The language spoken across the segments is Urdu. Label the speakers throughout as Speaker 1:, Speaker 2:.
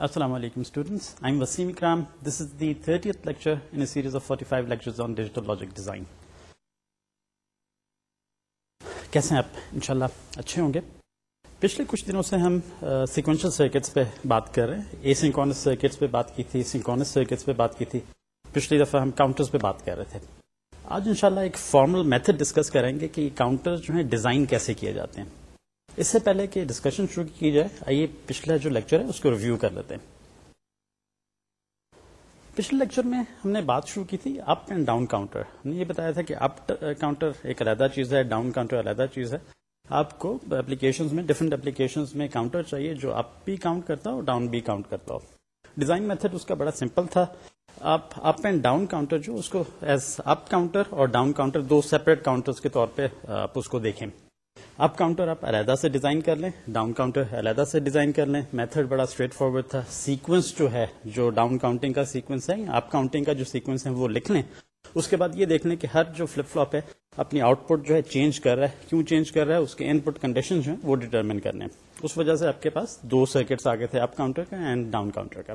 Speaker 1: Assalamu alaikum students. I'm Wasim Ikram. This is the 30th lecture in a series of 45 lectures on digital logic design. کیسے ہیں آپ انشاءاللہ اچھے ہوں گے پچھلے کچھ دنوں سے ہم سیکوینشل سرکٹس پہ بات کر رہے ہیں اے سنکونس سرکٹس پہ بات کی تھی سنکونس سرکٹس پہ بات کی تھی پچھلی دفعہ ہم کاؤنٹرز پہ بات کر رہے تھے آج انشاءاللہ ایک فارمل میتھڈ ڈسکس کریں گے کہ کاؤنٹر جو ہیں ڈیزائن کیسے کیے جاتے ہیں اس سے پہلے کہ ڈسکشن شروع کی جائے، آئیے پچھلا جو لیکچر ہے، اس کو ریویو کر لیتے ہیں۔ پچھلے لیکچر میں ہم نے بات شروع کی تھی اپ اینڈ ڈاؤن کاؤنٹر ہم نے یہ بتایا تھا کہ اپ کاؤنٹر ایک علیحدہ چیز ہے ڈاؤن کاؤنٹر علیحدہ چیز ہے۔ آپ کو اپلیکیشن میں ڈفرنٹ اپلیکیشن میں کاؤنٹر چاہیے جو اپ بھی کاؤنٹ کرتا ہو ڈاؤن بھی کاؤنٹ کرتا ہو۔ ڈیزائن میتھڈ اس کا بڑا سمپل تھا۔ آپ اپ اینڈ ڈاؤن کاؤنٹر جو، اس کو ایز اپ کاؤنٹر اور ڈاؤن کاؤنٹر دو سیپریٹ کاؤنٹر کے طور پہ، آپ اس کو دیکھیں۔ اپ کاؤنٹر آپ علیحدہ سے ڈیزائن کر لیں، ڈاؤن کاؤنٹر علیحدہ سے ڈیزائن کر لیں۔ میتھڈ بڑا اسٹریٹ فارورڈ تھا۔ سیکوینس جو ہے، جو ڈاؤن کاؤنٹنگ کا سیکوینس ہے، اپ کاؤنٹنگ کا جو سیکوینس ہے، وہ لکھ لیں۔ اس کے بعد یہ دیکھ لیں کہ ہر جو فلپ فلاپ ہے، اپنی آؤٹ پٹ جو ہے چینج کر رہا ہے۔ کیوں چینج کر رہا ہے؟ اس کے ان پٹ کنڈیشن جو ہے وہ ڈیٹرمن کرنے اس وجہ سے آپ کے پاس دو سرکٹس آگے تھے، اپ کاؤنٹر کا اینڈ ڈاؤن کاؤنٹر کا۔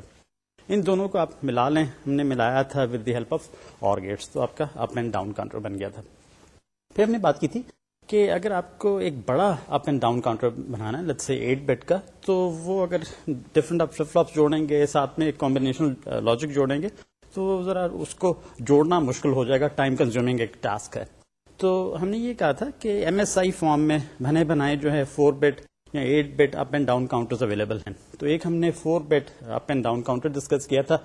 Speaker 1: ان دونوں کو آپ ملا لیں۔ ہم نے ملایا تھا with the help of OR gates تو آپ کا اپ اینڈ ڈاؤن کاؤنٹر بن گیا تھا۔ پھر ہم نے بات کی تھی کہ اگر آپ کو ایک بڑا اپ اینڈ ڈاؤن کاؤنٹر بنانا ہے سے ایٹ بیٹ کا، تو وہ اگر ڈفرنٹ آپ فلپ فلاپس جوڑیں گے، ساتھ میں ایک کمبینیشن لاجک uh, جوڑیں گے، تو ذرا اس کو جوڑنا مشکل ہو جائے گا ٹائم کنزیومنگ ایک ٹاسک ہے. تو ہم نے یہ کہا تھا کہ ایم ایس آئی فارم میں بنے بنائے جو ہے فور بیٹ یا eight bit up and down counter available ہیں. تو ایک ہم نے four bit up and down counter discuss کیا تھا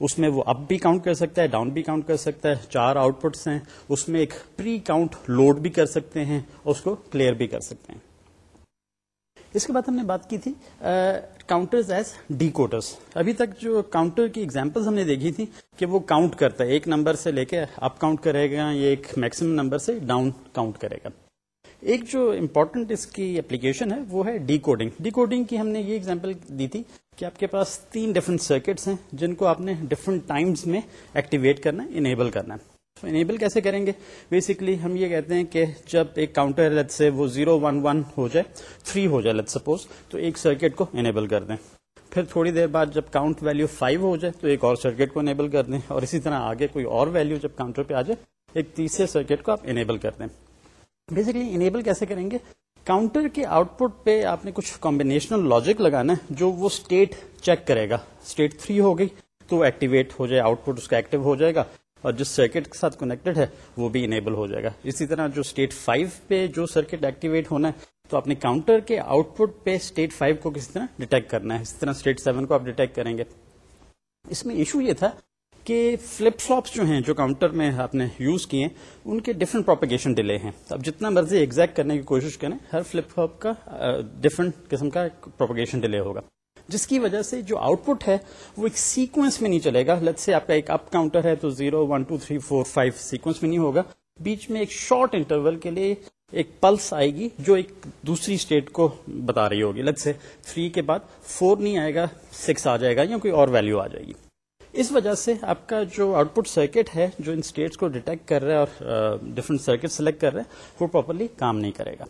Speaker 1: اس میں وہ اپ بھی کاؤنٹ کر سکتا ہے ڈاؤن بھی کاؤنٹ کر سکتا ہے، چار آؤٹ پٹس ہیں، اس میں ایک پری کاؤنٹ لوڈ بھی کر سکتے ہیں اور اس کو کلیئر بھی کر سکتے ہیں۔ اس کے بعد ہم نے بات کی تھی کاؤنٹر ایز ڈی کوٹرس ابھی تک جو کاؤنٹر کی ایگزامپل ہم نے دیکھی تھی کہ وہ کاؤنٹ کرتا ہے، ایک نمبر سے لے کے اپ کاؤنٹ کرے گا یا ایک میکسیمم نمبر سے ڈاؤن کاؤنٹ کرے گا۔ ایک جو امپورٹنٹ اس کی اپلیکیشن ہے وہ ہے ڈی کوڈنگ ڈی کوڈنگ کی ہم نے یہ ایگزامپل دی تھی کہ آپ کے پاس تین ڈفرنٹ سرکٹس ہیں جن کو آپ نے ڈفرنٹ ٹائمز میں ایکٹیویٹ کرنا ہے انیبل کرنا ہے. انیبل کیسے کریں گے؟ بیسکلی ہم یہ کہتے ہیں کہ جب ایک کاؤنٹر لیٹ سے وہ زیرو ون ون ہو جائے تھری ہو جائے لیٹ سپوز تو ایک سرکٹ کو انیبل کر دیں. پھر تھوڑی دیر بعد جب کاؤنٹ ویلو فائیو ہو جائے، تو ایک اور سرکٹ کو انیبل کر دیں اور اسی طرح آگے کوئی اور ویلو جب کاؤنٹر پہ آ جائے، ایک تیسرے سرکٹ کو آپ انیبل کر دیں. بیسکلی انیبل کیسے کریں گے؟ کاؤنٹر کے آؤٹ پٹ پہ آپ نے کچھ کمبینیشنل لاجک لگانا ہے جو وہ اسٹیٹ چیک کرے گا۔ اسٹیٹ تھری ہو گئی تو ایکٹیویٹ ہو جائے آؤٹ پٹ اس کا ایکٹیو ہو جائے گا اور جس سرکٹ کے ساتھ کنیکٹڈ ہے وہ بھی انیبل ہو جائے گا۔ اسی طرح جو اسٹیٹ فائیو پہ جو سرکٹ ایکٹیویٹ ہونا ہے تو اپنے کاؤنٹر کے آؤٹ پٹ پہ اسٹیٹ فائیو کو کسی طرح ڈیٹیکٹ کرنا ہے؟ اسی طرح اسٹیٹ سیون کو آپ ڈیٹیکٹ کریں گے۔ اس میں ایشو یہ تھا کہ فلپ فلاپس جو ہیں، جو کاؤنٹر میں آپ نے یوز کیے ان کے ڈفرنٹ پروپیگیشن ڈیلے ہیں. اب جتنا مرضی ایگزیکٹ کرنے کی کوشش کریں، ہر فلپ فلاپ کا ڈفرنٹ قسم کا پروپیگیشن ڈیلے ہوگا. جس کی وجہ سے جو آؤٹ پٹ ہے، وہ ایک سیکوینس میں نہیں چلے گا. لت سے آپ کا ایک اپ کاؤنٹر ہے، تو zero one two three four five sequence میں نہیں ہوگا. بیچ میں ایک شارٹ انٹرول کے لیے ایک پلس آئے گی، جو ایک دوسری اسٹیٹ کو بتا رہی ہوگی. لت سے تھری کے بعد فور نہیں آئے گا سکس آ جائے گا، یا کوئی اور ویلو آ جائے گی. اس وجہ سے آپ کا جو آؤٹ پٹ سرکٹ ہے، جو ان اسٹیٹس کو ڈیٹیکٹ کر رہا ہے اور ڈفرنٹ سرکٹ سلیکٹ کر رہا ہے، وہ پراپرلی کام نہیں کرے گا۔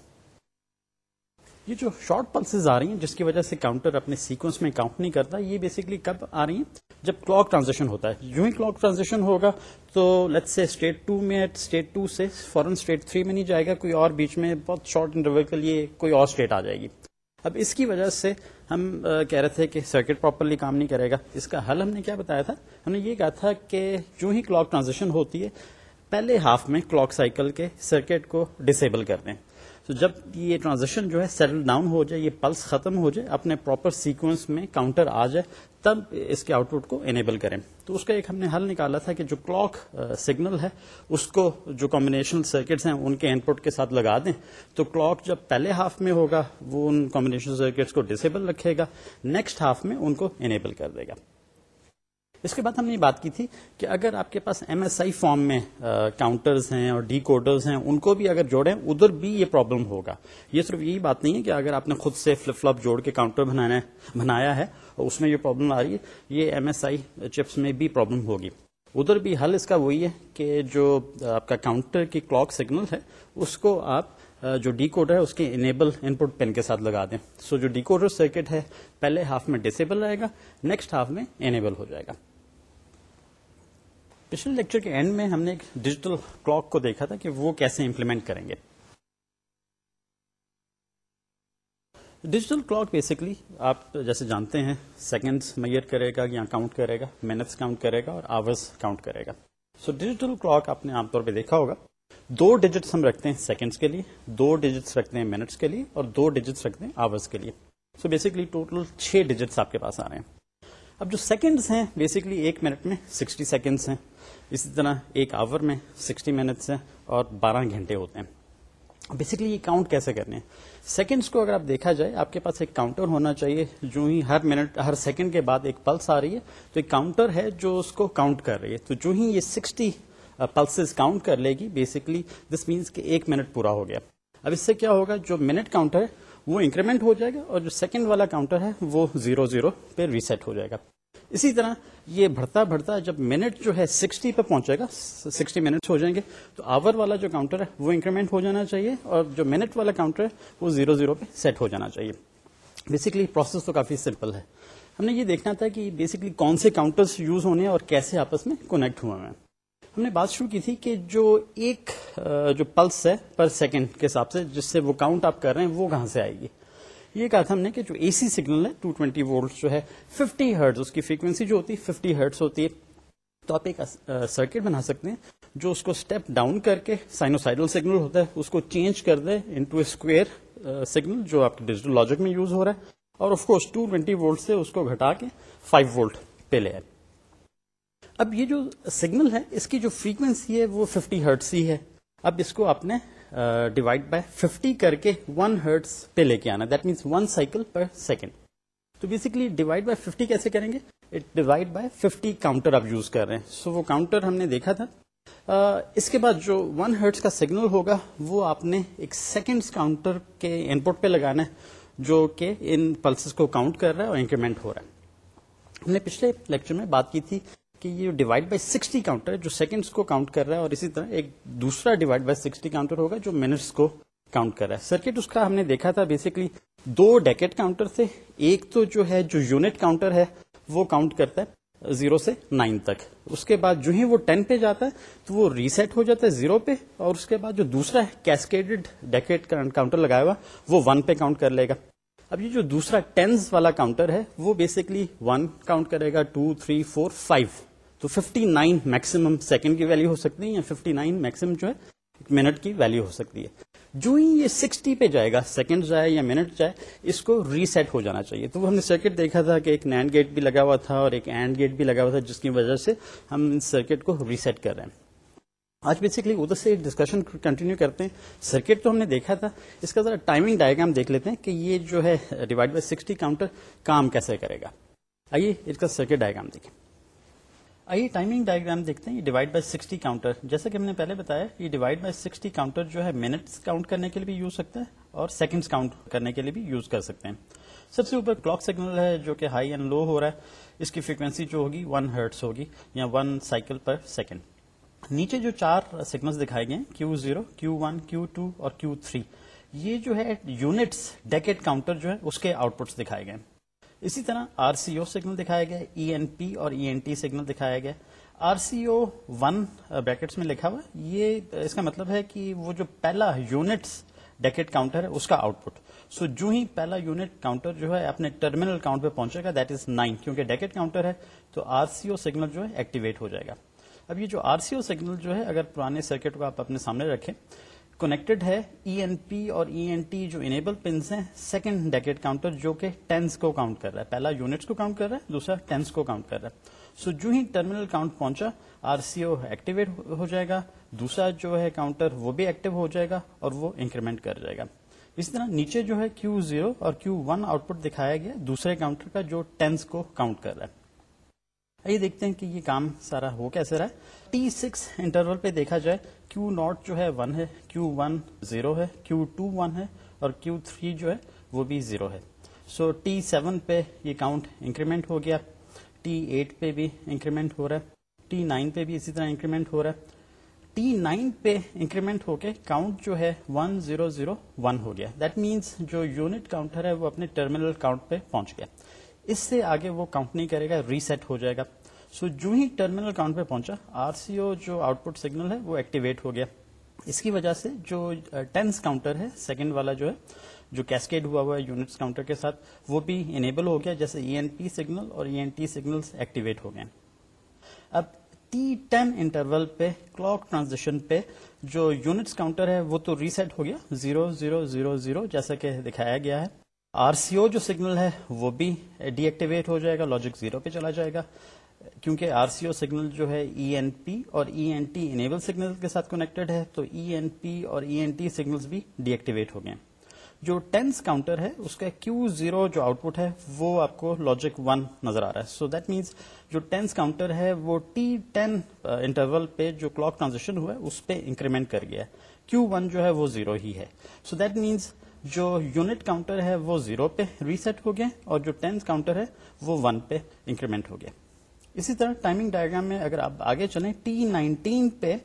Speaker 1: یہ جو شارٹ پلسز آ رہی ہیں، جس کی وجہ سے کاؤنٹر اپنے سیکوینس میں کاؤنٹ نہیں کرتا، یہ بیسکلی کب آ رہی ہیں؟ جب کلاک ٹرانزیکشن ہوتا ہے۔ جو ہی کلاک ٹرانزیکشن ہوگا تو لیٹ سے اسٹیٹ ٹو میں اسٹیٹ ٹو سے فورن اسٹیٹ تھری میں نہیں جائے گا، کوئی اور بیچ میں بہت شارٹ انٹرول کے لیے کوئی اور اسٹیٹ آ جائے گی۔ اب اس کی وجہ سے ہم کہہ رہے تھے کہ سرکٹ پراپرلی کام نہیں کرے گا۔ اس کا حل ہم نے کیا بتایا تھا؟ ہم نے یہ کہا تھا کہ جو ہی کلاک ٹرانزیکشن ہوتی ہے، پہلے ہاف میں کلاک سائیکل کے سرکٹ کو ڈسیبل کر دیں۔ تو جب یہ ٹرانزیکشن جو ہے سیٹل ڈاؤن ہو جائے، یہ پلس ختم ہو جائے، اپنے پراپر سیکوینس میں کاؤنٹر آ جائے تب اس کے آؤٹ پٹ کو انیبل کریں۔ تو اس کا ایک ہم نے حل نکالا تھا کہ جو کلاک سگنل ہے، اس کو جو کمبینیشن سرکٹس ہیں، ان کے ان پٹ کے ساتھ لگا دیں۔ تو کلاک جب پہلے ہاف میں ہوگا، وہ ان کمبینیشن سرکٹس کو ڈسیبل رکھے گا نیکسٹ ہاف میں ان کو انیبل کر دے گا۔ اس کے بعد ہم نے بات کی تھی کہ اگر آپ کے پاس ایم ایس آئی فارم میں کاؤنٹرز ہیں اور ڈی کوڈرز ہیں، ان کو بھی اگر جوڑیں، ادھر بھی یہ پرابلم ہوگا۔ یہ صرف یہی بات نہیں ہے کہ اگر آپ نے خود سے فلپ فلپ جوڑ کے کاؤنٹر بنایا ہے اور اس میں یہ پرابلم آ رہی ہے۔ یہ ایم ایس آئی چپس میں بھی پرابلم ہوگی۔ ادھر بھی حل اس کا وہی ہے کہ جو آپ کا کاؤنٹر کی کلاک سگنل ہے، اس کو آپ جو ڈی کوڈر ہے، اس کے انیبل ان پٹ پن کے ساتھ لگا دیں۔ سو جو ڈی کوڈر سرکٹ ہے، پہلے ہاف میں ڈسیبل رہے گا نیکسٹ ہاف میں انیبل ہو جائے گا۔ پچھلے لیکچر کے اینڈ میں ہم نے ایک ڈیجیٹل کلاک کو دیکھا تھا کہ وہ کیسے امپلیمنٹ کریں گے۔ ڈیجیٹل کلاک بیسکلی آپ جیسے جانتے ہیں سیکنڈس میئر کرے گا یا کاؤنٹ کرے گا منٹس کاؤنٹ کرے گا اور آورس کاؤنٹ کرے گا۔ سو ڈیجیٹل کلاک آپ نے عام طور پہ دیکھا ہوگا۔ دو ڈیجٹس ہم رکھتے ہیں سیکنڈس کے لیے، دو ڈیجٹس رکھتے ہیں منٹس کے لیے اور دو ڈیجٹس رکھتے ہیں آورس کے لیے۔ سو بیسکلی ٹوٹل چھ ڈیجٹس آپ کے پاس آ رہے ہیں۔ اب جو سیکنڈس ہیں بیسکلی ایک منٹ میں سکسٹی سیکنڈس ہیں۔ اسی طرح ایک آور میں سکسٹی منٹس ہیں اور بارہ گھنٹے ہوتے ہیں۔ بیسکلی یہ کاؤنٹ کیسے کرنے ہیں؟ سیکنڈس کو اگر آپ دیکھا جائے، آپ کے پاس ایک کاؤنٹر ہونا چاہیے۔ جو ہی ہر منٹ ہر سیکنڈ کے بعد ایک پلس آ رہی ہے، تو ایک کاؤنٹر ہے جو اس کو کاؤنٹ کر رہی ہے۔ تو جو ہی یہ سکسٹی Uh, پلسز کاؤنٹ کر لے گی بیسکلی دس مینس کہ ایک منٹ پورا ہو گیا. اب اس سے کیا ہوگا، جو منٹ کاؤنٹر ہے، وہ انکریمنٹ ہو جائے گا اور جو سیکنڈ والا کاؤنٹر ہے، وہ زیرو زیرو پہ ریسیٹ ہو جائے گا. اسی طرح یہ بڑھتا بڑھتا جب منٹ جو ہے سکسٹی پہ پہنچے گا سکسٹی منٹس ہو جائیں گے، تو آور والا جو کاؤنٹر ہے، وہ انکریمنٹ ہو جانا چاہیے اور جو منٹ والا کاؤنٹر ہے، وہ زیرو زیرو پہ سیٹ ہو جانا چاہیے. بیسکلی پروسیس تو کافی سمپل ہے. ہم نے یہ دیکھنا تھا کہ بیسکلی کون سے کاؤنٹرس یوز ہونے اور کیسے آپس میں کنیکٹ ہوئے ہیں. ہم نے بات شروع کی تھی کہ جو ایک جو پلس ہے، پر سیکنڈ کے حساب سے، جس سے وہ کاؤنٹ آپ کر رہے ہیں، وہ کہاں سے آئے گی؟ یہ کہا تھا ہم نے کہ جو اے سی سگنل ہے ٹو ٹوینٹی وولٹ جو ہے ففٹی ہرٹز اس کی فریکوینسی جو ہوتی ہے ففٹی ہرٹز ہوتی ہے۔ تو آپ ایک سرکٹ بنا سکتے ہیں، جو اس کو اسٹیپ ڈاؤن کر کے سائنوسائڈل سگنل ہوتا ہے، اس کو چینج کر دے انٹو اسکوئر سگنل جو آپ کے ڈیجیٹل لاجک میں یوز ہو رہا ہے۔ اور of course two twenty volt سے اس کو گھٹا کے فائیو وولٹ پہ لے آئے۔ اب یہ جو سگنل ہے اس کی جو فریکوینسی ہے وہ ففٹی ہرٹس ہی ہے. اب اس کو آپ نے ڈیوائڈ بائی ففٹی کر کے ون ہرٹس پہ لے کے آنا. That means one cycle per second تو بیسکلی ڈیوائڈ بائی ففٹی کیسے کریں گے؟ ڈیوائڈ بائی ففٹی کاؤنٹر آپ یوز کر رہے ہیں. سو so وہ کاؤنٹر ہم نے دیکھا تھا. uh, اس کے بعد جو ون ہرٹس کا سگنل ہوگا وہ آپ نے ایک سیکنڈ کاؤنٹر کے ان پٹ پہ لگانا ہے جو کہ ان پلسز کو کاؤنٹ کر رہا ہے اور انکریمنٹ ہو رہا ہے. ہم نے پچھلے لیکچر میں بات کی تھی کہ یہ ڈیوائڈ بائی سکسٹی کاؤنٹر ہے جو سیکنڈس کو کاؤنٹ کر رہا ہے اور اسی طرح ایک دوسرا ڈیوائڈ بائی سکسٹی کاؤنٹر ہوگا جو منٹس کو کاؤنٹ کر رہا ہے۔ سرکٹ اس کا ہم نے دیکھا تھا بیسکلی دو ڈیکٹ کاؤنٹر تھے ایک تو جو ہے جو یونٹ کاؤنٹر ہے وہ کاؤنٹ کرتا ہے زیرو سے نائن تک۔ اس کے بعد جو ہی وہ ٹین پہ جاتا ہے تو وہ ریسیٹ ہو جاتا ہے زیرو پہ اور اس کے بعد جو دوسرا ہے کیسکیڈ ڈیکٹ کاؤنٹر لگایا ہوا وہ ون پہ کاؤنٹ کر لے گا۔ اب یہ جو دوسرا ٹینس والا کاؤنٹر ہے، وہ بیسکلی ون کاؤنٹ کرے گا ٹو تھری فور فائیو تو 59 نائن میکسیمم سیکنڈ کی ویلو ہو سکتی ہے یا 59 نائن میکسیمم جو ہے منٹ کی ویلو ہو سکتی ہے. جو ہی یہ 60 پہ جائے گا سیکنڈ جائے یا منٹ جائے، اس کو ریسیٹ ہو جانا چاہیے. تو وہ ہم نے سرکٹ دیکھا تھا کہ ایک نینڈ گیٹ بھی لگا ہوا تھا اور ایک اینڈ گیٹ بھی لگا ہوا تھا، جس کی وجہ سے ہم سرکٹ کو ریسیٹ کر رہے ہیں. آج بیسکلی ادھر سے ڈسکشن کنٹینیو کرتے ہیں۔ سرکٹ تو ہم نے دیکھا تھا۔ اس کا ذرا ٹائمنگ ڈائگرام دیکھ لیتے ہیں کہ یہ جو ہے ڈیوائڈ بائی سکسٹی کاؤنٹر کام کیسے کرے گا۔ آئیے اس کا سرکٹ ڈائگرام دیکھیں۔ آئیے ٹائمنگ ڈائگرام دیکھتے ہیں۔ یہ ڈیوائڈ بائی سکسٹی کاؤنٹر جیسا کہ ہم نے پہلے بتایا، یہ ڈیوائڈ بائی سکسٹی کاؤنٹر جو ہے منٹس کاؤنٹ کرنے کے لیے بھی یوز سکتا ہے اور سیکنڈس کاؤنٹ کرنے کے لیے بھی یوز کر سکتے ہیں۔ سب سے اوپر کلاک سگنل ہے جو کہ ہائی اینڈ لو ہو رہا ہے۔ اس کی فریکوینسی جو ہوگی ون ہرٹس ہوگی یا ون سائیکل پر سیکنڈ نیچے جو چار سگنلس دکھائے گئے Q zero Q one Q two اور کیو تھری یہ جو ہے یونٹس ڈیکٹ کاؤنٹر جو ہے اس کے آؤٹ پٹس دکھائے گئے اسی طرح آر سی او سگنل دکھایا گیا ای این پی اور ای این ٹی سگنل دکھایا گیا R C O one brackets میں لکھا ہوا یہ اس کا مطلب ہے کہ وہ جو پہلا یونٹس ڈیکٹ کاؤنٹر ہے، اس کا آؤٹ پٹ سو جو ہی پہلا یونٹ کاؤنٹر جو ہے، اپنے ٹرمینل کاؤنٹ پہ پہنچے گا دیٹ از نائن کیونکہ ڈیکٹ کاؤنٹر ہے، تو آر سی او سگنل جو ہے ایکٹیویٹ ہو جائے گا۔ اب یہ جو آر سی او سگنل جو ہے، اگر پرانے سرکٹ کو آپ اپنے سامنے رکھیں کنیکٹڈ ہے ای این پی اور ای این ٹی جو انیبل پنس ہیں سیکنڈ ڈیکٹ کاؤنٹر جو کہ ٹینس کو کاؤنٹ کر رہا ہے. پہلا یونٹس کو کاؤنٹ کر رہا ہے، دوسرا ٹینس کو کاؤنٹ کر رہا ہے. سو جو ہی ٹرمینل کاؤنٹ پہنچا آر سی او ایکٹیویٹ ہو جائے گا. دوسرا جو ہے کاؤنٹر وہ بھی ایکٹیو ہو جائے گا اور وہ انکریمنٹ کر جائے گا. اسی طرح نیچے جو ہے کیو زیرو اور کیو ون آؤٹ پٹ دکھایا گیا، دوسرے کاؤنٹر کا جو ٹینس کو کاؤنٹ کر رہا ہے. آئیے دیکھتے ہیں کہ یہ کام سارا ہو کیسے رہا ہے۔ ٹی سکس انٹرول پہ دیکھا جائے کیو ناٹ جو ہے ون ہے کیو ون زیرو ہے کیو ٹو ون ہے اور کیو تھری جو ہے وہ بھی زیرو ہے۔ سو ٹی سیون پہ یہ کاؤنٹ انکریمنٹ ہو گیا ٹی ایٹ پہ بھی انکریمنٹ ہو رہا ہے ٹی نائن پہ بھی اسی طرح انکریمنٹ ہو رہا ہے۔ ٹی نائن پہ انکریمنٹ ہو کے کاؤنٹ جو ہے ون زیرو زیرو ون ہو گیا۔ دیٹ مینس جو یونٹ کاؤنٹر ہے وہ اپنے ٹرمینل کاؤنٹ پہ پہنچ گیا۔ اس سے آگے وہ کاؤنٹ نہیں کرے گا ریسیٹ ہو جائے گا۔ سو جو ہی ٹرمینل کاؤنٹ پہ پہنچا، آر سی او جو آؤٹ پٹ سگنل ہے، وہ ایکٹیویٹ ہو گیا۔ اس کی وجہ سے جو ٹینس کاؤنٹر ہے، سیکنڈ والا جو ہے، جو کیسکیڈ ہوا ہوا ہے یونٹس کاؤنٹر کے ساتھ، وہ بھی انیبل ہو گیا، جیسے ای این پی سگنل اور E N T signal activate ہو گئے۔ اب ٹی ٹین انٹرول پہ کلاک ٹرانزیکشن پہ جو یونٹس کاؤنٹر ہے، وہ تو ریسیٹ ہو گیا۔ زیرو زیرو زیرو زیرو، جیسا کہ دکھایا گیا ہے۔ آر سی او جو سگنل ہے، وہ بھی ڈی ایکٹیویٹ ہو جائے گا لاجک زیرو پہ چلا جائے گا۔ کیونکہ آر سی او سگنل جو ہے ای این پی اور E N T enable signal کے ساتھ کنیکٹڈ ہے، تو ای این پی اور ای این ٹی سگنل بھی ڈی ایکٹیویٹ ہو گئے جو ٹینس کاؤنٹر ہے، اس کا کیو زیرو جو آؤٹ پٹ ہے، وہ آپ کو لاجک ون نظر آ رہا ہے۔ سو دیٹ مینس جو ٹینس کاؤنٹر ہے، وہ ٹی ٹین انٹرول پہ جو کلاک ٹرانزیکشن ہوا ہے، اس پہ انکریمنٹ کر گیا کیو ون جو ہے، وہ زیرو ہی ہے۔ سو دیٹ مینس جو یونٹ کاؤنٹر ہے، وہ زیرو پہ ریسیٹ ہو گیا اور جو ٹینس کاؤنٹر ہے، وہ ون پہ انکریمنٹ ہو گیا اسی طرح ٹائمنگ ڈائگرام میں اگر آپ آگے چلیں ٹی نائنٹین پہ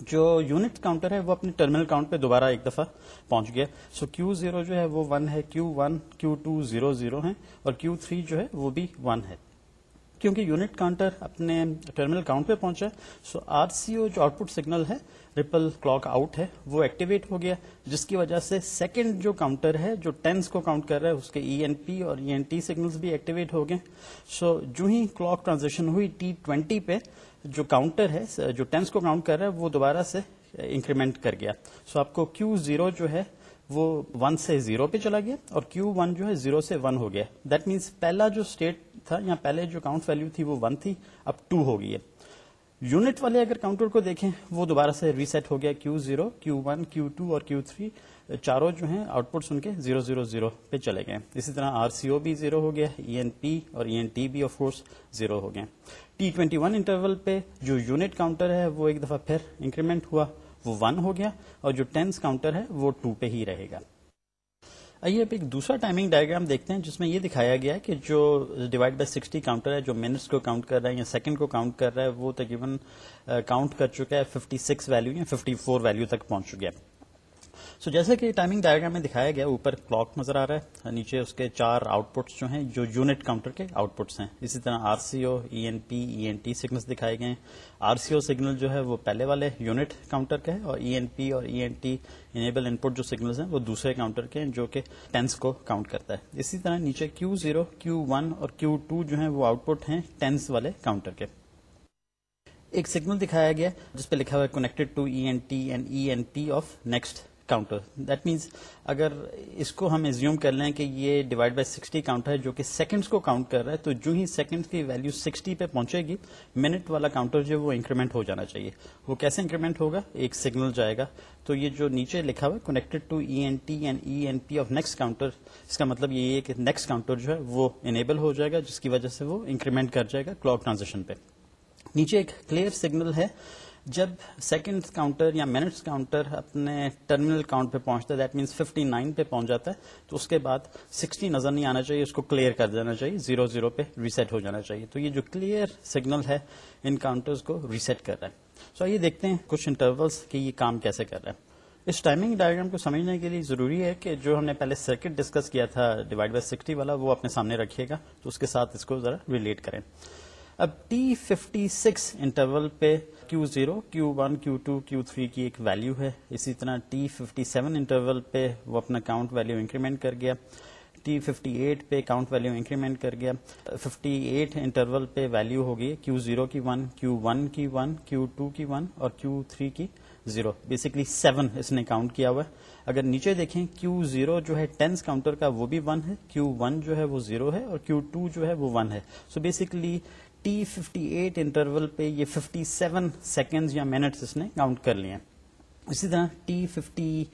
Speaker 1: جو یونٹ کاؤنٹر ہے، وہ اپنے ٹرمینل کاؤنٹ پہ دوبارہ ایک دفعہ پہنچ گیا۔ سو کیو زیرو جو ہے، وہ ون ہے Q one Q two zero zero ہے اور کیو تھری جو ہے، وہ بھی ون ہے۔ کیونکہ یونٹ کاؤنٹر اپنے ٹرمینل کاؤنٹ پہ پہنچا سو آر سی او جو آؤٹ پٹ سگنل ہے ریپل کلاک آؤٹ ہے، وہ ایکٹیویٹ ہو گیا، جس کی وجہ سے سیکنڈ جو کاؤنٹر ہے، جو ٹینس کو کاؤنٹ کر رہا ہے، اس کے ای این پی اور ای این ٹی سگنلس بھی ایکٹیویٹ ہو گئے۔ سو جو ہی کلاک ٹرانزیکشن ہوئی ٹی ٹوینٹی پہ، جو کاؤنٹر ہے، جو ٹینس کو کاؤنٹ کر رہا ہے، وہ دوبارہ سے انکریمنٹ کر گیا۔ سو آپ کو کیو زیرو جو ہے وہ ون سے زیرو پہ چلا گیا اور کیو ون جو ہے زیرو سے ون ہو گیا. دیٹ مینس پہلا جو اسٹیٹ تھا یا پہلے جو کاؤنٹ ویلو تھی وہ ون تھی، اب ٹو ہو گئی ہے. یونٹ والے اگر کاؤنٹر کو دیکھیں، وہ دوبارہ سے ریسیٹ ہو گیا Q zero Q one Q two اور کیو تھری چاروں جو ہیں آؤٹ پٹ سن کے زیرو زیرو زیرو پہ چلے گئے. اسی طرح آر سی او بھی زیرو ہو گیا ای این پی اور ای این ٹی بھی آف کورس زیرو ہو گئے. ٹی ٹوینٹی ون انٹرول پہ جو یونٹ کاؤنٹر ہے وہ ایک دفعہ پھر انکریمنٹ ہوا. وہ ون ہو گیا اور جو ٹینس کاؤنٹر ہے وہ ٹو پہ ہی رہے گا۔ آئیے اب ایک دوسرا ٹائمنگ ڈائگرام دیکھتے ہیں جس میں یہ دکھایا گیا ہے کہ جو ڈیوائڈ بائی سکسٹی کاؤنٹر ہے، جو منٹس کو کاؤنٹ کر رہا ہے یا سیکنڈ کو کاؤنٹ کر رہا ہے، وہ تقریباً کاؤنٹ کر چکا ہے ففٹی سکس ویلو یا ففٹی فور ویلو تک پہنچ چکا ہے۔ سو جیسے کہ ٹائمنگ ڈائگرام میں دکھایا گیا، اوپر کلاک نظر آ رہا ہے نیچے اس کے چار آؤٹ پٹس جو ہیں، جو یونٹ کاؤنٹر کے آؤٹ پٹس ہیں۔ اسی طرح R C O E N P E N T signal دکھائے گئے آر سی او سگنل جو ہے وہ پہلے والے یونٹ کاؤنٹر کے ہے اور ای این پی اور E N T enable input جو سگنلز ہیں وہ دوسرے کاؤنٹر کے ہیں جو کہ ٹینس کو کاؤنٹ کرتا ہے۔ اسی طرح نیچے کیو زیرو کیو ون اور کیو ٹو جو ہیں وہ آؤٹ پٹ ہیں ٹینس والے کاؤنٹر کے۔ ایک سگنل دکھایا گیا جس پہ لکھا ہوا ہے connected to E N T and E N P of next counter that means اگر اس کو ہم ایزیوم کر لیں کہ یہ ڈیوائڈ بائی سکسٹی کاؤنٹر ہے جو کہ سیکنڈس کو کاؤنٹ کر رہا ہے، تو جو ہی سیکنڈ کی ویلو سکسٹی پہ پہنچے گی منٹ والا کاؤنٹر جو وہ انکریمنٹ ہو جانا چاہیے۔ وہ کیسے انکریمنٹ ہوگا؟ ایک سگنل جائے گا۔ تو یہ جو نیچے لکھا ہوا ہے connected to E N T and E N P of next counter اس کا مطلب یہ ہے کہ نیکسٹ کاؤنٹر جو ہے وہ انیبل ہو جائے گا، جس کی وجہ سے وہ انکریمنٹ کر جائے گا کلاک ٹرانزیکشن پہ۔ نیچے ایک کلیئر سگنل ہے۔ جب سیکنڈ کاؤنٹر یا منٹس کاؤنٹر اپنے ٹرمینل کاؤنٹ پہ پہنچتا ہے دیٹ مینس ففٹی نائن پہ پہنچ جاتا ہے، تو اس کے بعد سکسٹی نظر نہیں آنا چاہیے، اس کو کلیئر کر دینا چاہیے زیرو زیرو پہ ریسیٹ ہو جانا چاہیے۔ تو یہ جو کلیئر سگنل ہے، ان کاؤنٹرز کو ریسیٹ کر رہا ہے۔ سو آئیے دیکھتے ہیں کچھ انٹرولس کہ یہ کام کیسے کر رہا ہے۔ اس ٹائمنگ ڈائگرام کو سمجھنے کے لیے ضروری ہے کہ جو ہم نے پہلے سرکٹ ڈسکس کیا تھا ڈیوائڈ بائی سکسٹی والا، وہ اپنے سامنے رکھیے گا۔ تو اس کے ساتھ اس کو ذرا ریلیٹ کریں۔ اب ٹی ففٹی سکس انٹرول پہ Q zero Q one Q two Q three کی ایک ویلو ہے۔ اسی طرح ٹی ففٹی سیون انٹرول پہ وہ اپنا کاؤنٹ ویلو انکریمنٹ کر گیا۔ ٹی ففٹی ایٹ پہ کاؤنٹ ویلو انکریمنٹ کر گیا۔ ففٹی ایٹ انٹرول پہ ویلو ہوگی کیو زیرو کی ون کیو ون کی ون کیو ٹو کی ون اور کیو تھری کی زیرو بیسکلی سیون اس نے کاؤنٹ کیا ہوا ہے۔ اگر نیچے دیکھیں کیو زیرو جو ہے ٹینس کاؤنٹر کا وہ بھی ون ہے کیو ون جو ہے وہ زیرو ہے اور کیو ٹو جو ہے وہ ون ہے۔ So basically T fifty eight interval پہ یہ ففٹی سیون سیکنڈ یا منٹس اس نے کاؤنٹ کر لیے اسی طرح ٹی ففٹی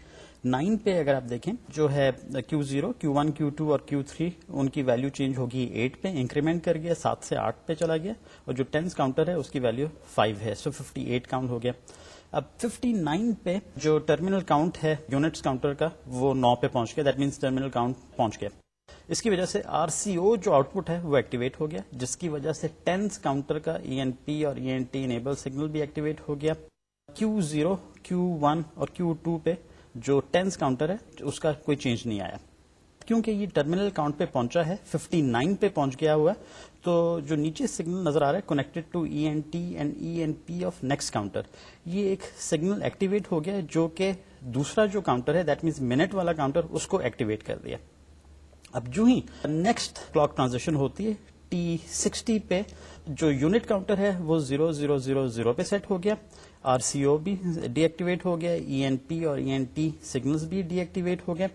Speaker 1: نائن پہ اگر آپ دیکھیں، جو ہے Q zero Q one Q two اور کیو تھری ان کی ویلو چینج ہوگی ایٹ پہ انکریمنٹ کر گیا، سات سے آٹھ پہ چلا گیا اور جو ٹینس کاؤنٹر ہے، اس کی ویلو فائیو ہے۔ سو ففٹی ایٹ کاؤنٹ ہو گیا۔ اب ففٹی نائن پہ جو ٹرمینل کاؤنٹ ہے یونٹس کاؤنٹر کا، وہ نو پہ پہنچ گیا۔ دیٹ مینس ٹرمینل کاؤنٹ پہنچ گیا۔ اس کی وجہ سے آر سی او جو آؤٹ پٹ ہے وہ ایکٹیویٹ ہو گیا، جس کی وجہ سے ٹینس کاؤنٹر کا ای این پی اور E N T enable signal بھی ایکٹیویٹ ہو گیا۔ کیو زیرو کیو ون اور کیو ٹو پہ جو ٹینس کاؤنٹر ہے، اس کا کوئی چینج نہیں آیا۔ کیونکہ یہ ٹرمینل کاؤنٹ پہ پہنچا ہے 59 پہ پہنچ گیا ہوا ہے، تو جو نیچے سگنل نظر آ رہا ہے connected to E N T and E N P of next counter یہ ایک سگنل ایکٹیویٹ ہو گیا جو کہ دوسرا جو کاؤنٹر ہے دیٹ مینس منٹ والا کاؤنٹر اس کو ایکٹیویٹ کر دیا۔ اب جو ہی نیکسٹ کلاک ٹرانزیکشن ہوتی ہے ٹی سکسٹی پہ جو یونٹ کاؤنٹر ہے، وہ زیرو زیرو زیرو زیرو پہ سیٹ ہو گیا آر سی او بھی ڈی ایکٹیویٹ ہو گیا ای این پی اور ای این ٹی سگنلس بھی ڈی ایکٹیویٹ ہو گیا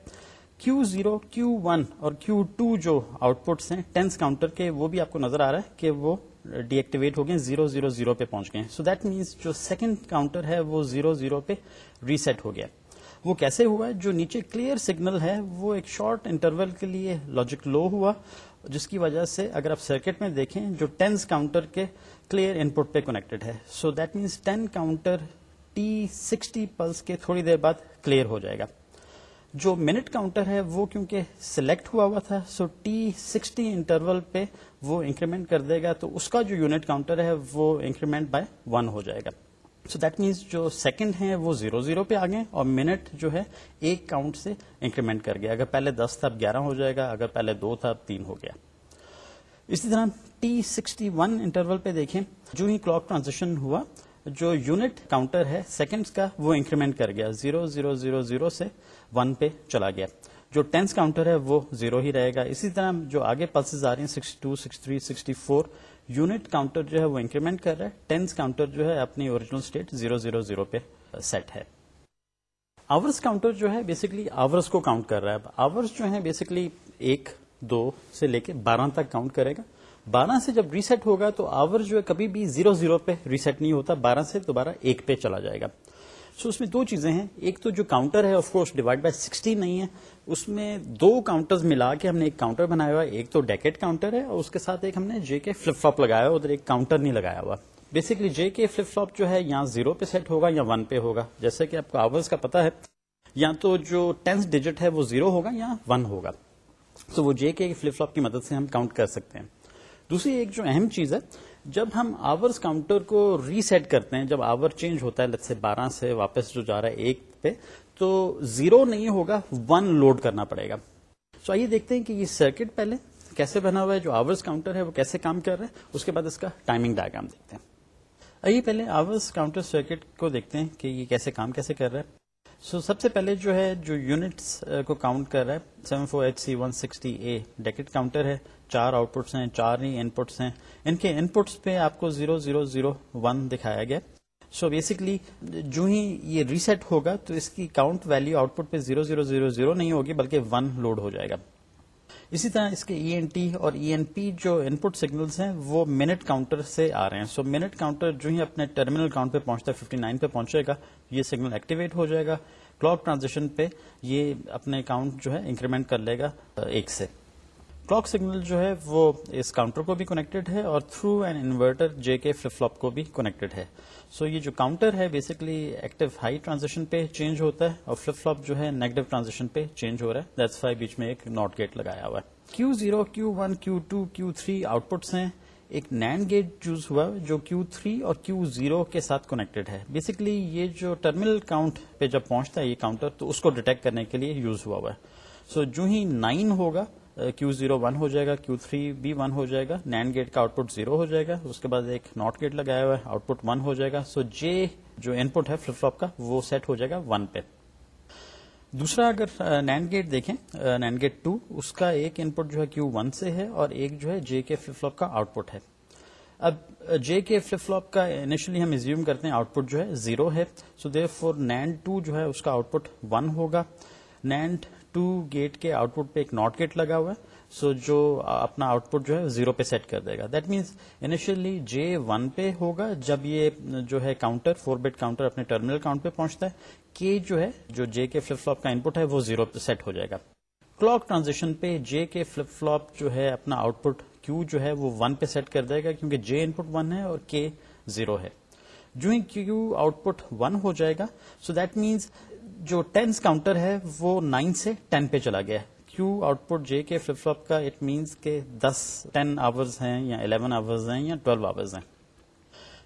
Speaker 1: کیو زیرو کیو ون اور کیو ٹو جو آؤٹ پٹس ہیں ٹینس کاؤنٹر کے، وہ بھی آپ کو نظر آ رہا ہے کہ وہ ڈی ایکٹیویٹ ہو گئے زیرو زیرو زیرو پہ پہنچ گئے سو دیٹ مینس جو سیکنڈ کاؤنٹر ہے، وہ زیرو زیرو پہ ریسیٹ ہو گیا. وہ کیسے ہوا ہے؟ جو نیچے کلیئر سگنل ہے، وہ ایک شارٹ انٹرول کے لیے لاجک لو ہوا، جس کی وجہ سے اگر آپ سرکٹ میں دیکھیں، جو ٹینس کاؤنٹر کے کلیئر ان پٹ پہ کنیکٹڈ ہے۔ So that means ten counter T sixty plus کے تھوڑی دیر بعد کلیئر ہو جائے گا۔ جو منٹ کاؤنٹر ہے، وہ کیونکہ سلیکٹ ہوا ہوا تھا سو ٹی سکسٹی انٹرول پہ وہ انکریمنٹ کر دے گا، تو اس کا جو یونٹ کاؤنٹر ہے، وہ انکریمنٹ بائی ون ہو جائے گا۔ سو دیٹ مینس جو سیکنڈ ہے وہ زیرو زیرو پہ آ گئے اور منٹ جو ہے ایک کاؤنٹ سے انکریمنٹ کر گیا۔ اگر پہلے دس تھا، اب گیارہ ہو جائے گا۔ اگر پہلے دو تھا، اب تین ہو گیا۔ اسی طرح ٹی سکسٹی ون انٹرول پہ دیکھیں۔ جو ہی کلاک ٹرانزیکشن ہوا، جو یونٹ کاؤنٹر ہے سیکنڈ کا وہ انکریمنٹ کر گیا۔ زیرو زیرو زیرو زیرو سے ون پہ چلا گیا۔ جو ٹینس کاؤنٹر ہے، وہ زیرو ہی رہے گا۔ اسی طرح جو آگے پلسز آ رہی ہیں sixty two sixty three sixty four unit counter جو ہے وہ انکریمنٹ کر رہا ہے ٹینس کاؤنٹر جو ہے اپنی original state zero zero zero پہ سیٹ ہے۔ آورس کاؤنٹر جو ہے بیسکلی آورس کو کاؤنٹ کر رہا ہے۔ آورس جو ہے بیسکلی ایک، دو سے لے کے بارہ تک کاؤنٹ کرے گا۔ بارہ سے جب ریسیٹ ہوگا تو آور جو ہے کبھی بھی زیرو زیرو پہ ریسیٹ نہیں ہوتا، بارہ سے دوبارہ ایک پہ چلا جائے گا۔ سو so اس میں دو چیزیں ہیں۔ ایک تو جو کاؤنٹر ہے of course divide by sixty نہیں ہے۔ اس میں دو کاؤنٹر ملا کے ہم نے ایک کاؤنٹر بنایا ہوا ایک تو ڈیکٹ کاؤنٹر ہے اور اس کے ساتھ ایک ہم نے جے کے فلپ فلوپ لگایا ہوا ادھر ایک کاؤنٹر نہیں لگایا ہوا۔ Basically J K flip flop جو ہے یا زیرو پہ سیٹ ہوگا یا ون پہ ہوگا۔ جیسے کہ آپ کو آورس کا پتا ہے، یا تو جو ٹینس ڈیجٹ ہے وہ زیرو ہوگا، یا ون ہوگا۔ تو وہ جے کے فلپ فلوپ کی مدد سے ہم کاؤنٹ کر سکتے ہیں۔ دوسری ایک جو اہم چیز ہے جب ہم آورس کاؤنٹر کو ریسیٹ کرتے ہیں جب آور چینج ہوتا ہے سے بارہ سے واپس جو جا رہا ہے ایک پہ تو زیرو نہیں ہوگا ون لوڈ کرنا پڑے گا۔ سو آئیے دیکھتے ہیں کہ یہ سرکٹ پہلے کیسے بنا ہوا ہے جو آورس کاؤنٹر ہے وہ کیسے کام کر رہا ہے۔ اس کے بعد اس کا ٹائمنگ ڈائگرام دیکھتے ہیں۔ آئیے پہلے آورس کاؤنٹر سرکٹ کو دیکھتے ہیں کہ یہ کیسے کام کیسے کر رہا ہے۔ سو so, سب سے پہلے جو ہے جو یونٹس کو کاؤنٹ کر رہا ہے seven four eight C one sixty A decade counter ہے۔ چار آؤٹ پٹس ہیں، چار ہی ان پٹس ہیں۔ ان کے ان پٹس پہ آپ کو زیرو زیرو زیرو ون دکھایا گیا۔ سو بیسکلی جو ہی یہ ریسیٹ ہوگا تو اس کی کاؤنٹ ویلو آؤٹ پٹ پہ زیرو زیرو زیرو زیرو نہیں ہوگی، بلکہ ون لوڈ ہو جائے گا۔ اسی طرح اس کے ای این ٹی اور ای این پی جو ان پٹ سگنلس ہیں، وہ منٹ کاؤنٹر سے آ رہے ہیں۔ سو منٹ کاؤنٹر جو ہی اپنے ٹرمینل کاؤنٹ پہ پہنچتا ہے ففٹی نائن پہ پہنچے گا، یہ سگنل ایکٹیویٹ ہو جائے گا۔ کلاک ٹرانزیکشن پہ یہ اپنے کاؤنٹ جو ہے انکریمنٹ کر لے گا، ایک سے۔ کلاک سگنل جو ہے وہ اس کاؤنٹر کو بھی کنیکٹڈ ہے اور through an inverter J K flip flop کو بھی کنیکٹڈ ہے۔ سو so یہ جو کاؤنٹر ہے بیسکلی ایکٹیو ہائی ٹرانزیکشن پہ چینج ہوتا ہے اور فلپ فلوپ جو ہے نیگیٹو ٹرانزیکشن پہ چینج ہو رہا ہے۔ دیٹس فائی بیچ میں ایک ناٹ گیٹ لگایا ہوا ہے۔ Q zero Q one Q two Q three outputs ہیں۔ ایک نینڈ گیٹ چوز ہوا جو کیو تھری اور کیو زیرو کے ساتھ کنیکٹڈ ہے۔ بیسکلی یہ جو ٹرمینل کاؤنٹ پہ جب پہنچتا ہے یہ کاؤنٹر تو اس کو ڈیٹیکٹ کرنے کے لیے یوز ہوا ہوا ہے۔ سو so جو ہی نائن ہوگا کیو زیرو ون ہو جائے گا کیو تھری بھی ون ہو جائے گا نینڈ گیٹ کا آؤٹ پٹ زیرو ہو جائے گا، اس کے بعد ایک ناٹ گیٹ لگایا ہوا ہے آؤٹ پٹ ون ہو جائے گا۔ سو جے جو ان پٹ ہے فلپ فلوپ کا، وہ سیٹ ہو جائے گا ون پہ۔ دوسرا اگر نینڈ گیٹ دیکھیں نینڈ گیٹ ٹو اس کا ایک ان پٹ جو ہے کیو ون سے ہے اور ایک جو ہے جے کے فلپ فلوپ کا آؤٹ پٹ ہے۔ اب جے کے فلپ فلوپ کا انیشلی ہم ازیوم کرتے ہیں آؤٹ پٹ جو ہے زیرو ہے۔ So therefore NAND two جو ہے اس کا آؤٹ پٹ ون ہوگا۔ نینڈ ٹو گیٹ کے آؤٹ پٹ پہ ایک ناٹ گیٹ لگا ہوا ہے، سو جو اپنا آؤٹ پٹ جو ہے زیرو پہ سیٹ کر دے گا۔ That means initially J one پہ ہوگا جب یہ جو ہے کاؤنٹر فور بیٹ کاؤنٹر اپنے ٹرمینل کاؤنٹ پہ پہنچتا ہے۔ کے جو ہے، جو جے کے فلپ فلوپ کا انپٹ ہے، وہ زیرو پہ سیٹ ہو جائے گا۔ کلاک ٹرانزیکشن پہ جے کے فلپ فلوپ جو ہے اپنا آؤٹ پٹ کیو جو ہے وہ ون پہ سیٹ کر دے گا، کیونکہ جے ان پٹ ون ہے اور کے زیرو ہے۔ جو ہی کیو آؤٹ پٹ ون ہو جائے گا۔ سو دیٹ مینس جو ٹینس کاؤنٹر ہے وہ نائن سے ٹین پہ چلا گیا کیو output J K flip flip کا اٹ مینس کے دس ٹین آورز ہیں یا الیون آورز ہیں یا ٹویلو آورز ہیں۔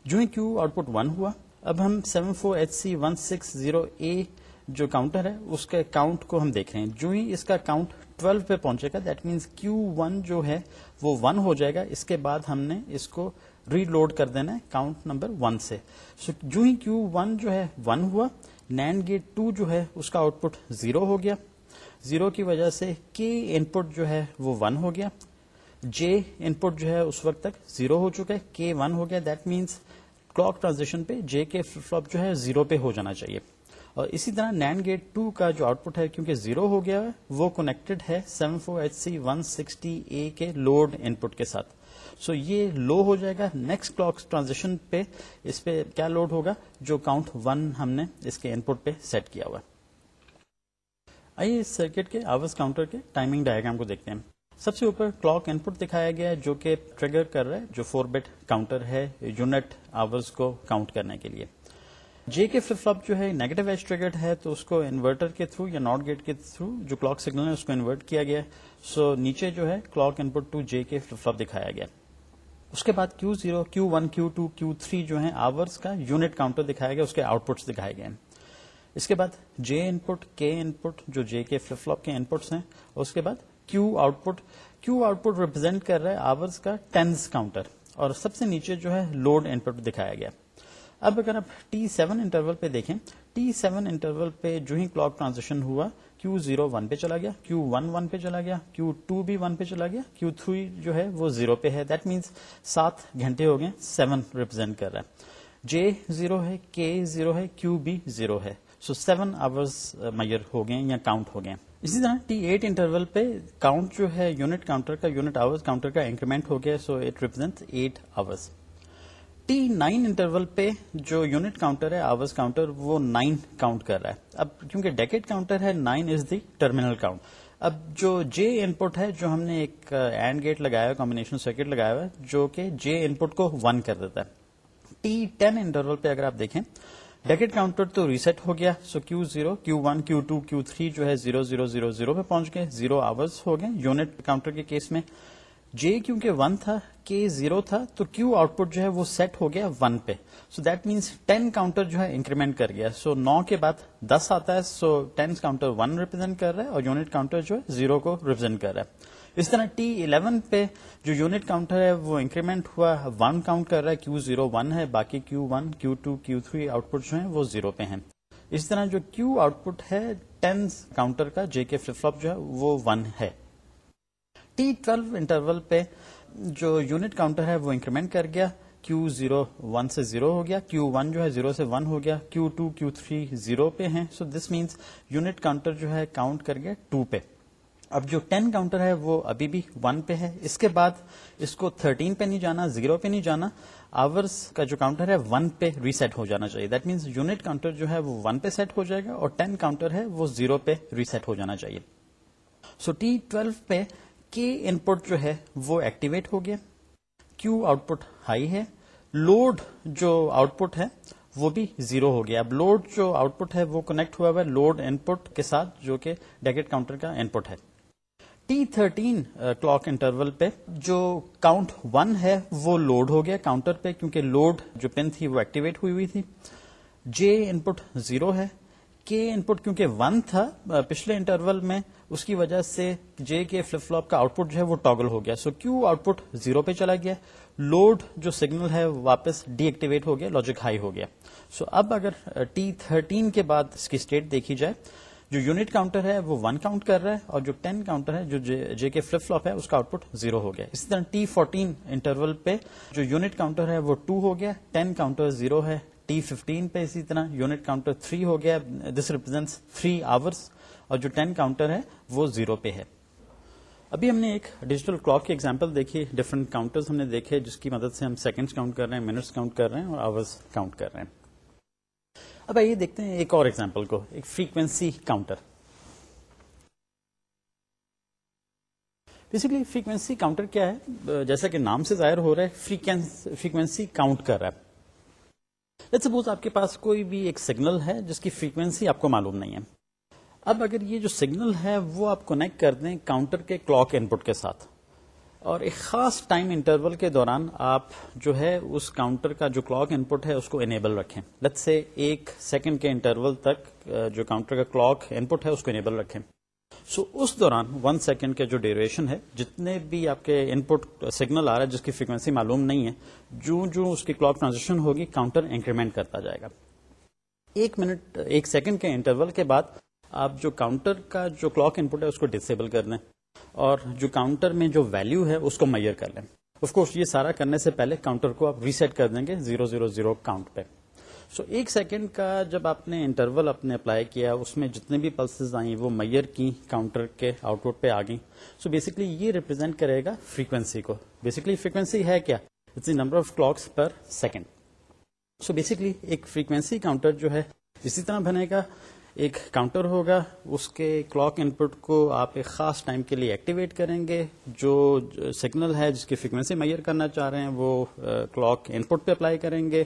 Speaker 1: جو ہی کیو آؤٹ پٹ ون ہوا، اب ہم seven four H C one six zero A جو کاؤنٹر ہے، اس کے کاؤنٹ کو ہم دیکھ رہے ہیں۔ جو ہی اس کا کاؤنٹ ٹویلو پہ پہنچے گا دیٹ مینس کیو ون جو ہے وہ ون ہو جائے گا۔ اس کے بعد ہم نے اس کو ری لوڈ کر دینا ہے کاؤنٹ نمبر ون سے۔ سو جو ہی کیو ون جو ہے ون ہوا نینڈ گیٹ ٹو جو ہے، اس کا آؤٹ پٹ زیرو ہو گیا۔ زیرو کی وجہ سے کے ان پٹ جو ہے، وہ ون ہو گیا۔ جے ان پٹ جو ہے، اس وقت تک زیرو ہو چکا ہے۔ کے ون ہو گیا۔ دیٹ مینس کلاک ٹرانزیکشن پہ جے کے فلپ جو ہے، زیرو پہ ہو جانا چاہیے۔ اور اسی طرح نین گیٹ ٹو کا جو آؤٹ پٹ ہے، کیونکہ زیرو ہو گیا ہے، وہ کنیکٹڈ ہے seven four H C one sixty A کے لوڈ ان پٹ کے ساتھ۔ سو so یہ لو ہو جائے گا نیکسٹ کلاک ٹرانزیکشن پہ، اس پہ کیا لوڈ ہوگا؟ جو کاؤنٹ ون ہم نے اس کے ان پٹ پہ سیٹ کیا ہوا۔ آئیے اس سرکٹ کے آواز کاؤنٹر کے ٹائمنگ ڈائگرام کو دیکھتے ہیں۔ سب سے اوپر کلاک ان پٹ دکھایا گیا ہے، جو کہ ٹریگر کر رہا ہے، جو فور بیٹ کاؤنٹر ہے یونٹ آورز کو کاؤنٹ کرنے کے لیے۔ جے کے فلپ فلپ جو ہے نیگیٹو ایج ٹریگرڈ ہے، تو اس کو انورٹر کے تھرو یا ناٹ گیٹ کے تھرو جو کلاک سگنل ہے، اس کو انورٹ کیا گیا۔ سو نیچے جو ہے، clock in put to J K flip flip دکھایا گیا۔ اس کے بعد Q zero Q one Q two Q three جو ہے آورس کا یونٹ کاؤنٹر دکھایا گیا اس کے آؤٹ پٹس دکھائے گئے اس کے بعد جے ان پٹ کے ان پٹ جو جے کے فلپ فلپ کے ان پٹس ہیں اس کے بعد Q output Q output represent کر رہا ہے آورس کا ٹینس کاؤنٹر اور سب سے نیچے جو ہے لوڈ ان پٹ دکھایا گیا۔ اب اگر آپ ٹی سیون انٹرول پہ دیکھیں ٹی سیون انٹرول پہ جو ہی کلاک ٹرانزیکشن ہوا کیو زیرو ون پہ چلا گیا کیو ون ون پہ چلا گیا کیو ٹو بھی ون پہ چلا گیا کیو تھری جو ہے وہ زیرو پہ ہے۔ دیٹ مینس سات گھنٹے ہو گئے سیون ریپرزینٹ کر رہا ہے۔ جے زیرو ہے کے زیرو ہے کیو بھی زیرو ہے۔ سو سیون آورس میئر ہو گئے یا کاؤنٹ ہو گئے۔ اسی طرح ٹی ایٹ انٹرول پہ کاؤنٹ جو ہے یونٹ کاؤنٹر کا یونٹ آورس کاؤنٹر کا انکریمنٹ ہو گیا۔ So it represent eight hours T nine interval پہ جو یونٹ کاؤنٹر ہے آورس کاؤنٹر، وہ نائن کاؤنٹ کر رہا ہے۔ اب کیونکہ ڈیکٹ کاؤنٹر ہے، nine is the terminal count. اب جو جے ان پٹ ہے، جو ہم نے ایک اینڈ گیٹ لگایا ہوا کمبنیشن سرکٹ لگایا ہوا ہے، جو کہ جے ان پٹ کو ون کر دیتا ہے۔ ٹی ٹین انٹرول پہ اگر آپ دیکھیں ڈیکٹ کاؤنٹر تو ریسٹ ہو گیا۔ So Q zero, Q one, Q two, Q three جو ہے، زیرو زیرو زیرو زیرو پہ پہنچ گئے۔ زیرو آورس ہو گئے یونٹ کاؤنٹر کے کیس میں۔ جے کیونکہ ون تھا کے زیرو تھا، تو کیو آؤٹ پٹ جو ہے وہ سیٹ ہو گیا ون پہ. So that means ten counter جو ہے انکریمنٹ کر گیا. سو نو کے بعد دس آتا ہے so ten counter one represent کر رہا ہے اور یونٹ کاؤنٹر جو ہے زیرو کو ریپرزینٹ کر رہا ہے. اس طرح ٹی الیون پہ جو یونٹ کاؤنٹر ہے، وہ انکریمنٹ ہوا ون کاؤنٹ کر رہا ہے کیو زیرو ون ہے، باقی Q one Q two Q three output جو ہے وہ زیرو پہ ہیں. اس طرح جو کیو آؤٹ پٹ ہے ٹین کاؤنٹر کا جے کے فلپ فلپ جو ہے وہ ون ہے. ٹی ٹویلو انٹرول پہ جو یونٹ کاؤنٹر ہے وہ انکریمنٹ کر گیا. کیو زیرو ون سے زیرو ہو گیا. کیو ون جو ہے زیرو سے ون ہو گیا. Q two Q three zero پہ ہیں. So this means unit counter جو ہے کاؤنٹ کر گیا ٹو پہ. اب جو ٹین کاؤنٹر ہے وہ ابھی بھی ون پہ ہے. اس کے بعد اس کو تھرٹین پہ نہیں جانا زیرو پہ نہیں جانا. آورس کا جو کاؤنٹر ہے ون پہ ریسٹ ہو جانا چاہیے. دیٹ مینس یونٹ کاؤنٹر جو ہے وہ ون پہ سیٹ ہو جائے گا اور ٹین کاؤنٹر ہے وہ زیرو پہ ریسٹ ہو جانا چاہیے. سو ٹی ٹویلو پہ کے ان پٹ جو ہے وہ ایکٹیویٹ ہو گیا. کیو آؤٹ پٹ ہائی ہے. لوڈ جو آؤٹ پٹ ہے وہ بھی زیرو ہو گیا. اب لوڈ جو آؤٹ پٹ ہے وہ کنیکٹ ہوا ہوا ہے لوڈ ان پٹ کے ساتھ جو کہ ڈیکٹ کاؤنٹر کا ان پٹ ہے ٹی تھرٹین کلاک انٹرول پہ جو کاؤنٹ ون ہے وہ لوڈ ہو گیا کاؤنٹر پہ کیونکہ لوڈ جو پن تھی وہ ایکٹیویٹ ہوئی ہوئی تھی. جے ان پٹ زیرو ہے. کے ان پٹ کیونکہ ون تھا uh, پچھلے انٹرول میں اس کی وجہ سے جے کے فلپ فلوپ کا آؤٹ پٹ جو ہے وہ ٹاگل ہو گیا۔ سو کیو آؤٹ پٹ زیرو پہ چلا گیا؟ لوڈ جو سگنل ہے واپس ڈی ایکٹیویٹ ہو گیا لاجک ہائی ہو گیا۔ سو اب اگر uh, ٹی تھرٹین کے بعد اس کی اسٹیٹ دیکھی جائے، جو یونٹ کاؤنٹر ہے وہ ون کاؤنٹ کر رہا ہے اور جو ٹین کاؤنٹر ہے، جو جے کے فلپ فلوپ ہے، اس کا آؤٹ پٹ زیرو ہو گیا۔ اسی طرح ٹی فورٹین انٹرول پہ جو یونٹ کاؤنٹر ہے وہ ٹو ہو گیا ٹین کاؤنٹر زیرو ہے ٹی ففٹین پہ اسی طرح یونٹ کاؤنٹر تھری ہو گیا۔ دس ریپرزینٹ تھری آورس اور جو ٹین کاؤنٹر ہے، وہ زیرو پہ ہے۔ ابھی ہم نے ایک ڈیجیٹل کلاک کی ایگزامپل دیکھی ڈفرنٹ کاؤنٹر ہم نے دیکھے، جس کی مدد سے ہم سیکنڈ کاؤنٹ کر رہے ہیں منٹس کاؤنٹ کر رہے ہیں اور آورس کاؤنٹ کر رہے ہیں۔ اب آئیے دیکھتے ہیں ایک اور ایگزامپل کو، ایک frequency counter basically frequency counter کیا ہے؟ جیسا کہ نام سے ظاہر ہو رہا ہے فریکوینسی کاؤنٹ کر رہا ہے۔ سپوز آپ کے پاس کوئی بھی ایک سگنل ہے، جس کی فریکوینسی آپ کو معلوم نہیں ہے۔ اب اگر یہ جو سگنل ہے وہ آپ کونیکٹ کر دیں کاؤنٹر کے کلاک ان پٹ کے ساتھ۔ اور ایک خاص ٹائم انٹرول کے دوران آپ جو ہے اس کاؤنٹر کا جو کلاک ان پٹ ہے اس کو انیبل رکھیں۔ لت سے ایک سیکنڈ کے انٹرول تک جو کاؤنٹر کا کلاک ان پٹ ہے اس کو انیبل رکھیں۔ سو so, اس دوران ون سیکنڈ کے جو ڈیوریشن ہے جتنے بھی آپ کے ان پٹ سگنل آ رہا ہے جس کی فریکوینسی معلوم نہیں ہے جو جو اس کی کلاک ٹرانزیکشن ہوگی کاؤنٹر انکریمنٹ کرتا جائے گا۔ ایک منٹ ایک سیکنڈ کے انٹرول کے بعد آپ جو کاؤنٹر کا جو کلاک ان پٹ ہے اس کو ڈسیبل کر دیں اور جو کاؤنٹر میں جو ویلو ہے اس کو میئر کر لیں۔ آف کورس یہ سارا کرنے سے پہلے کاؤنٹر کو آپ ریسیٹ کر دیں گے زیرو زیرو زیرو کاؤنٹ پہ۔ سو ایک سیکنڈ کا جب آپ نے انٹرول اپنے اپلائی کیا، اس میں جتنے بھی پلسز آئیں، وہ میئر کی کاؤنٹر کے آؤٹ پٹ پہ آ گئی سو بیسکلی یہ ریپرزینٹ کرے گا فریکوینسی کو۔ بیسکلی فریکوینسی ہے کیا؟ It's number of clocks per second so basically ایک فریکوینسی کاؤنٹر جو ہے اسی طرح بنے گا۔ ایک کاؤنٹر ہوگا، اس کے کلاک ان پٹ کو آپ ایک خاص ٹائم کے لیے ایکٹیویٹ کریں گے۔ جو سگنل ہے، جس کی فریکوینسی میئر کرنا چاہ رہے ہیں، وہ کلاک ان پٹ پہ اپلائی کریں گے۔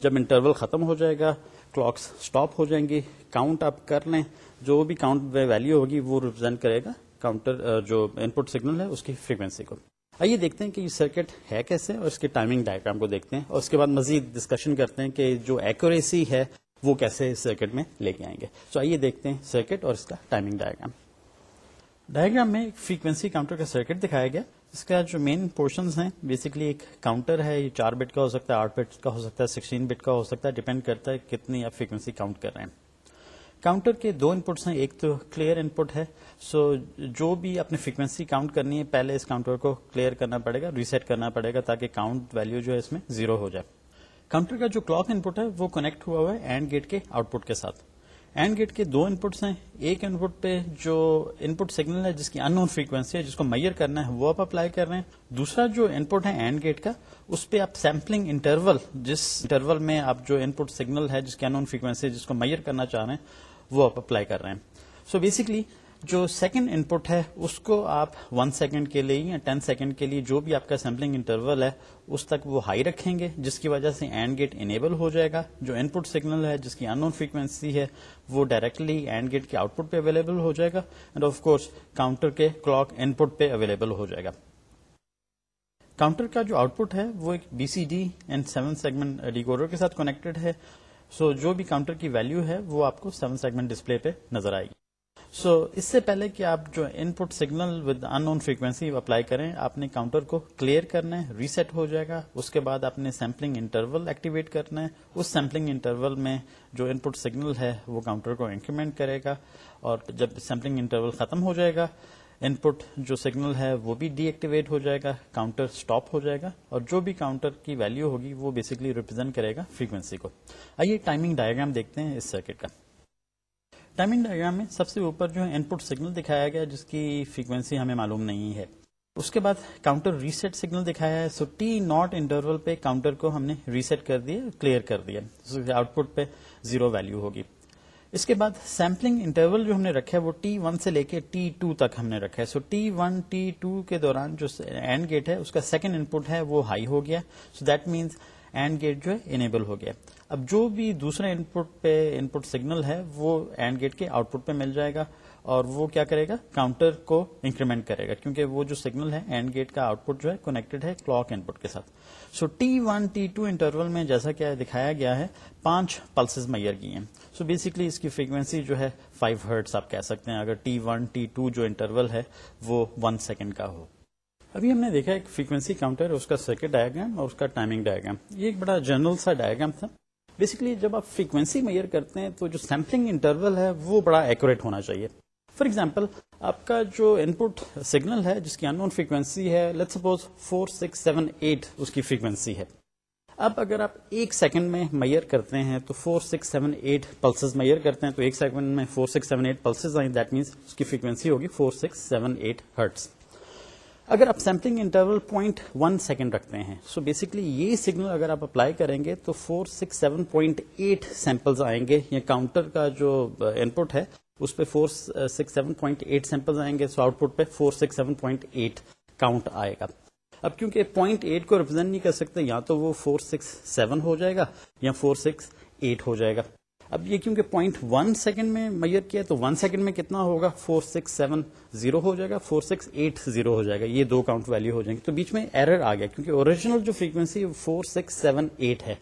Speaker 1: جب انٹرول ختم ہو جائے گا کلاکس اسٹاپ ہو جائیں گی۔ کاؤنٹ آپ کر لیں۔ جو بھی کاؤنٹ ویلو ہوگی، وہ ریپرزینٹ کرے گا۔ کاؤنٹر جو ان پٹ سگنل ہے، اس کی فریکوینسی کو۔ آئیے دیکھتے ہیں کہ یہ سرکٹ ہے کیسے اور اس کے ٹائمنگ ڈائگرام کو دیکھتے ہیں۔ اور اس کے بعد مزید ڈسکشن کرتے ہیں کہ جو ایکوریسی ہے وہ کیسے اس سرکٹ میں لے کے آئیں گے۔ سو آئیے دیکھتے ہیں سرکٹ اور اس کا ٹائمنگ ڈائگرام ڈائگرام میں ایک فریکوینسی کاؤنٹر کا سرکٹ دکھایا گیا۔ اس کا جو مین پورشن ہیں بیسکلی ایک کاؤنٹر ہے، یہ چار بٹ کا ہو سکتا ہے، آٹھ بٹ کا ہو سکتا ہے، سکسٹین بٹ کا ہو سکتا ہے ڈیپینڈ کرتا ہے کتنی آپ فریکوینسی کاؤنٹ کر رہے ہیں۔ کاؤنٹر کے دو انپٹس ہیں، ایک تو کلیئر انپٹ ہے۔ سو جو بھی اپنی فریکوینسی کاؤنٹ کرنی ہے، پہلے اس کاؤنٹر کو کلیئر کرنا پڑے گا ریسیٹ کرنا پڑے گا تاکہ کاؤنٹ ویلو جو ہے اس میں زیرو ہو جائے۔ کاؤنٹر کا جو کلاک ان پٹ ہے وہ کنیکٹ ہوا ہوا ہے اینڈ گیٹ کے آؤٹ پٹ کے ساتھ۔ اینڈ گیٹ کے دو ان پٹس ہیں۔ ایک ان پٹ پہ جو ان پٹ سگنل ہے جس کی ان نون فریکوینسی ہے، جس کو میئر کرنا ہے، وہ آپ اپلائی کر رہے ہیں۔ دوسرا جو ان پٹ ہے اینڈ گیٹ کا، اس پہ آپ سیمپلنگ انٹرول جس انٹرول میں آپ جو ان پٹ سگنل ہے، جس کی ان نون فریکوینسی جس کو میئر کرنا چاہ رہے ہیں، وہ آپ اپلائی کر رہے ہیں۔ سو so بیسکلی جو سیکنڈ ان پٹ ہے اس کو آپ ون سیکنڈ کے لیے یا ٹین سیکنڈ کے لیے جو بھی آپ کا سیمپلنگ انٹرول ہے اس تک وہ ہائی رکھیں گے جس کی وجہ سے اینڈ گیٹ انیبل ہو جائے گا۔ جو ان پٹ سگنل ہے جس کی ان نون فریکوینسی ہے وہ ڈائریکٹلی اینڈ گیٹ کے آؤٹ پٹ پہ اویلیبل ہو جائے گا۔ اینڈ آف کورس کاؤنٹر کے کلاک ان پٹ پہ اویلیبل ہو جائے گا۔ کاؤنٹر کا جو آؤٹ پٹ ہے وہ ایک B C D and seven segment decoder کے ساتھ کنیکٹڈ ہے۔ سو so, جو بھی کاؤنٹر کی ویلو ہے وہ آپ کو سیون سیگمنٹ ڈسپلے پہ نظر آئے گی۔ سو so, اس سے پہلے کہ آپ جو input signal with unknown frequency apply کریں آپ نے کاؤنٹر کو کلیئر کرنا ہے ریسیٹ ہو جائے گا اس کے بعد آپ نے سیمپلنگ انٹرول ایکٹیویٹ کرنا ہے اس سیمپلنگ انٹرول میں جو ان پٹ سگنل ہے وہ کاؤنٹر کو انکریمنٹ کرے گا اور جب سیمپلنگ انٹرول ختم ہو جائے گا ان پٹ جو سگنل ہے وہ بھی ڈی ایکٹیویٹ ہو جائے گا کاؤنٹر اسٹاپ ہو جائے گا اور جو بھی کاؤنٹر کی ویلو ہوگی وہ بیسکلی ریپرزینٹ کرے گا فریکوینسی کو۔ آئیے ٹائمنگ ڈائگرام دیکھتے ہیں اس سرکٹ کا۔ ٹائمنگ ڈائگرام میں سب سے اوپر جو ہے ان پٹ سگنل دکھایا گیا جس کی فریکوینسی ہمیں معلوم نہیں ہے۔ اس کے بعد کاؤنٹر ریسیٹ سگنل دکھایا ہے۔ سو ٹی ناٹ انٹرول پہ کاؤنٹر کو ہم نے ریسیٹ کر دیا کلیئر کر دیا۔ آؤٹ پٹ پہ زیرو ویلو ہوگی۔ اس کے بعد سیمپلنگ انٹرول جو ہم نے رکھا ہے، وہ ٹی ون سے لے کے ٹی ٹو تک ہم نے رکھا ہے۔ So T one T two کے دوران جو اینڈ گیٹ ہے، اس کا سیکنڈ ان پٹ ہے، وہ ہائی ہو گیا۔ So that means AND gate جو ہے انیبل ہو گیا۔ اب جو بھی دوسرا ان پٹ پہ ان پٹ سگنل ہے، وہ اینڈ گیٹ کے آؤٹ پٹ پہ مل جائے گا اور وہ کیا کرے گا؟ کاؤنٹر کو انکریمنٹ کرے گا، کیونکہ وہ جو سگنل ہے اینڈ گیٹ کا آؤٹ پٹ جو ہے کنیکٹڈ ہے کلاک ان پٹ کے ساتھ۔ So T one T two interval میں جیسا کیا دکھایا گیا ہے، پانچ پلسز میئر کی ہیں۔ سو بیسکلی اس کی فریکوینسی جو ہے فائیو ہرٹس آپ کہہ سکتے ہیں۔ اگر ٹی ون ٹی ٹو جو انٹرول ہے، وہ ون سیکنڈ کا ہو۔ ابھی ہم نے دیکھا ایک فریکوینسی کاؤنٹر اس کا سرکٹ ڈائگرام اور اس کا ٹائمنگ ڈائگرام یہ ایک بڑا جنرل سا ڈائگرام تھا۔ بیسکلی جب آپ فریکوینسی میئر کرتے ہیں تو جو سیمپلنگ انٹرول ہے وہ بڑا ایکوریٹ ہونا چاہیے۔ فار ایگزامپل آپ کا جو ان پٹ سگنل ہے، جس کی ان نون فریکوینسی ہے let suppose four six seven eight اس کی فریکوینسی ہے۔ اب اگر آپ ایک سیکنڈ میں میئر کرتے ہیں تو four six seven eight pulses measure کرتے ہیں، تو ایک سیکنڈ میں four six seven eight pulses آئیں دیٹ مینس اس کی فریکوینسی ہوگی four six seven eight hertz اگر آپ sampling interval point one second رکھتے ہیں سو so بیسکلی یہ سگنل اگر آپ اپلائی کریں گے تو four six seven point eight samples آئیں گے. یا کاؤنٹر کا جو uh, ان پٹ ہے، اس پہ four six seven point eight samples آئیں گے. سو آؤٹ پٹ پہ four six seven point eight count آئے گا. اب کیونکہ پوائنٹ ایٹ کو ریپرزینٹ نہیں کر سکتے، یا تو وہ فور سکس سیون ہو جائے گا یا فور سکس ایٹ ہو جائے گا. اب یہ کیونکہ پوائنٹ ون سیکنڈ میں میئر کیا تو ون سیکنڈ میں کتنا ہوگا؟ فور سکس سیون زیرو ہو جائے گا۔ فور سکس ایٹ زیرو ہو جائے گا۔ یہ دو کاؤنٹ ویلو ہو جائیں گے۔ تو بیچ میں ایرر آ گیا کیونکہ اوریجنل جو frequency four six seven eight ہے۔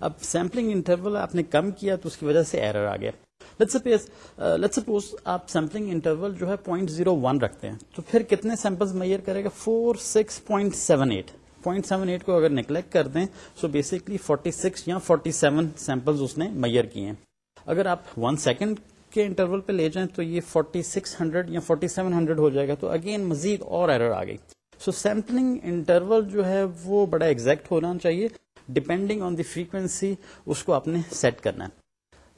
Speaker 1: اب سیمپلنگ انٹرول آپ نے کم کیا تو اس کی وجہ سے ایرر آ گیا۔ لیٹ سپوز uh, آپ سیمپلنگ انٹرول جو ہے پوائنٹ زیرو ون رکھتے ہیں۔ تو پھر کتنے سیمپل میئر کرے گا؟ Four six point seven eight point seven eight کو اگر نگلیکٹ کر دیں سو بیسکلی فورٹی سکس یا فورٹی سیون سیمپل اس نے میئر کیے ہیں۔ اگر آپ ون سیکنڈ کے انٹرول پہ لے جائیں تو یہ فورٹی سکس ہنڈریڈ یا فورٹی سیون ہنڈریڈ ہو جائے گا۔ تو اگین مزید اور ایرر آ گئی۔ سو سیمپلنگ انٹرول جو ہے وہ بڑا ایگزیکٹ ہونا چاہیے۔ ڈپینڈنگ آن دی فریکوینسی اس کو آپ نے سیٹ کرنا ہے۔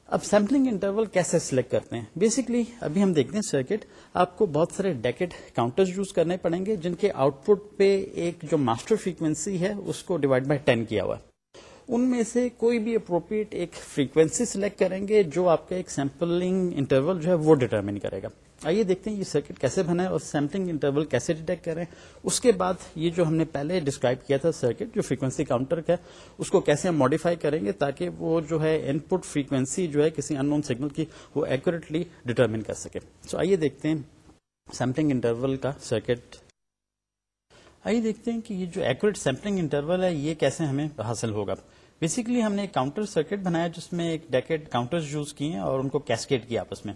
Speaker 1: اب سیمپلنگ انٹرول کیسے سلیکٹ کرتے ہیں؟ بیسکلی ابھی ہم دیکھتے ہیں سرکٹ آپ کو بہت سارے ڈیکٹ کاؤنٹر یوز کرنے پڑیں گے، جن کے آؤٹ پٹ پہ ایک جو ماسٹر فریکوینسی ہے، اس کو ڈیوائڈ بائی ٹین کیا ہوا ہے۔ ان میں سے کوئی بھی اپروپریٹ ایک فریکوینسی سلیکٹ کریں گے جو آپ کا ایک سیمپلنگ انٹرول جو ہے وہ ڈیٹرمن کرے گا۔ آئیے دیکھتے ہیں یہ سرکٹ کیسے بنا ہے اور سیمپلنگ انٹرول کیسے ڈیٹیکٹ کریں۔ اس کے بعد یہ جو ہم نے پہلے ڈسکرائب کیا تھا سرکٹ جو فریکوینسی کاؤنٹر کا اس کو کیسے ہم ماڈیفائی کریں گے تاکہ وہ جو ہے ان پٹ فریکوینسی جو ہے کسی ان نون سگنل کی وہ ایکوریٹلی ڈیٹرمن کر سکے۔ سو آئیے دیکھتے ہیں سیمپلنگ انٹرول کا سرکٹ آئیے دیکھتے ہیں کہ یہ جو ایکوریٹ سیمپلنگ انٹرول ہے، یہ کیسے ہمیں حاصل ہوگا۔ بیسکلی ہم نے ایک کاؤنٹر سرکٹ بنایا جس میں ایک ڈیکٹ کاؤنٹر یوز کیے اور ان کو کیسکیٹ کیا آپس میں۔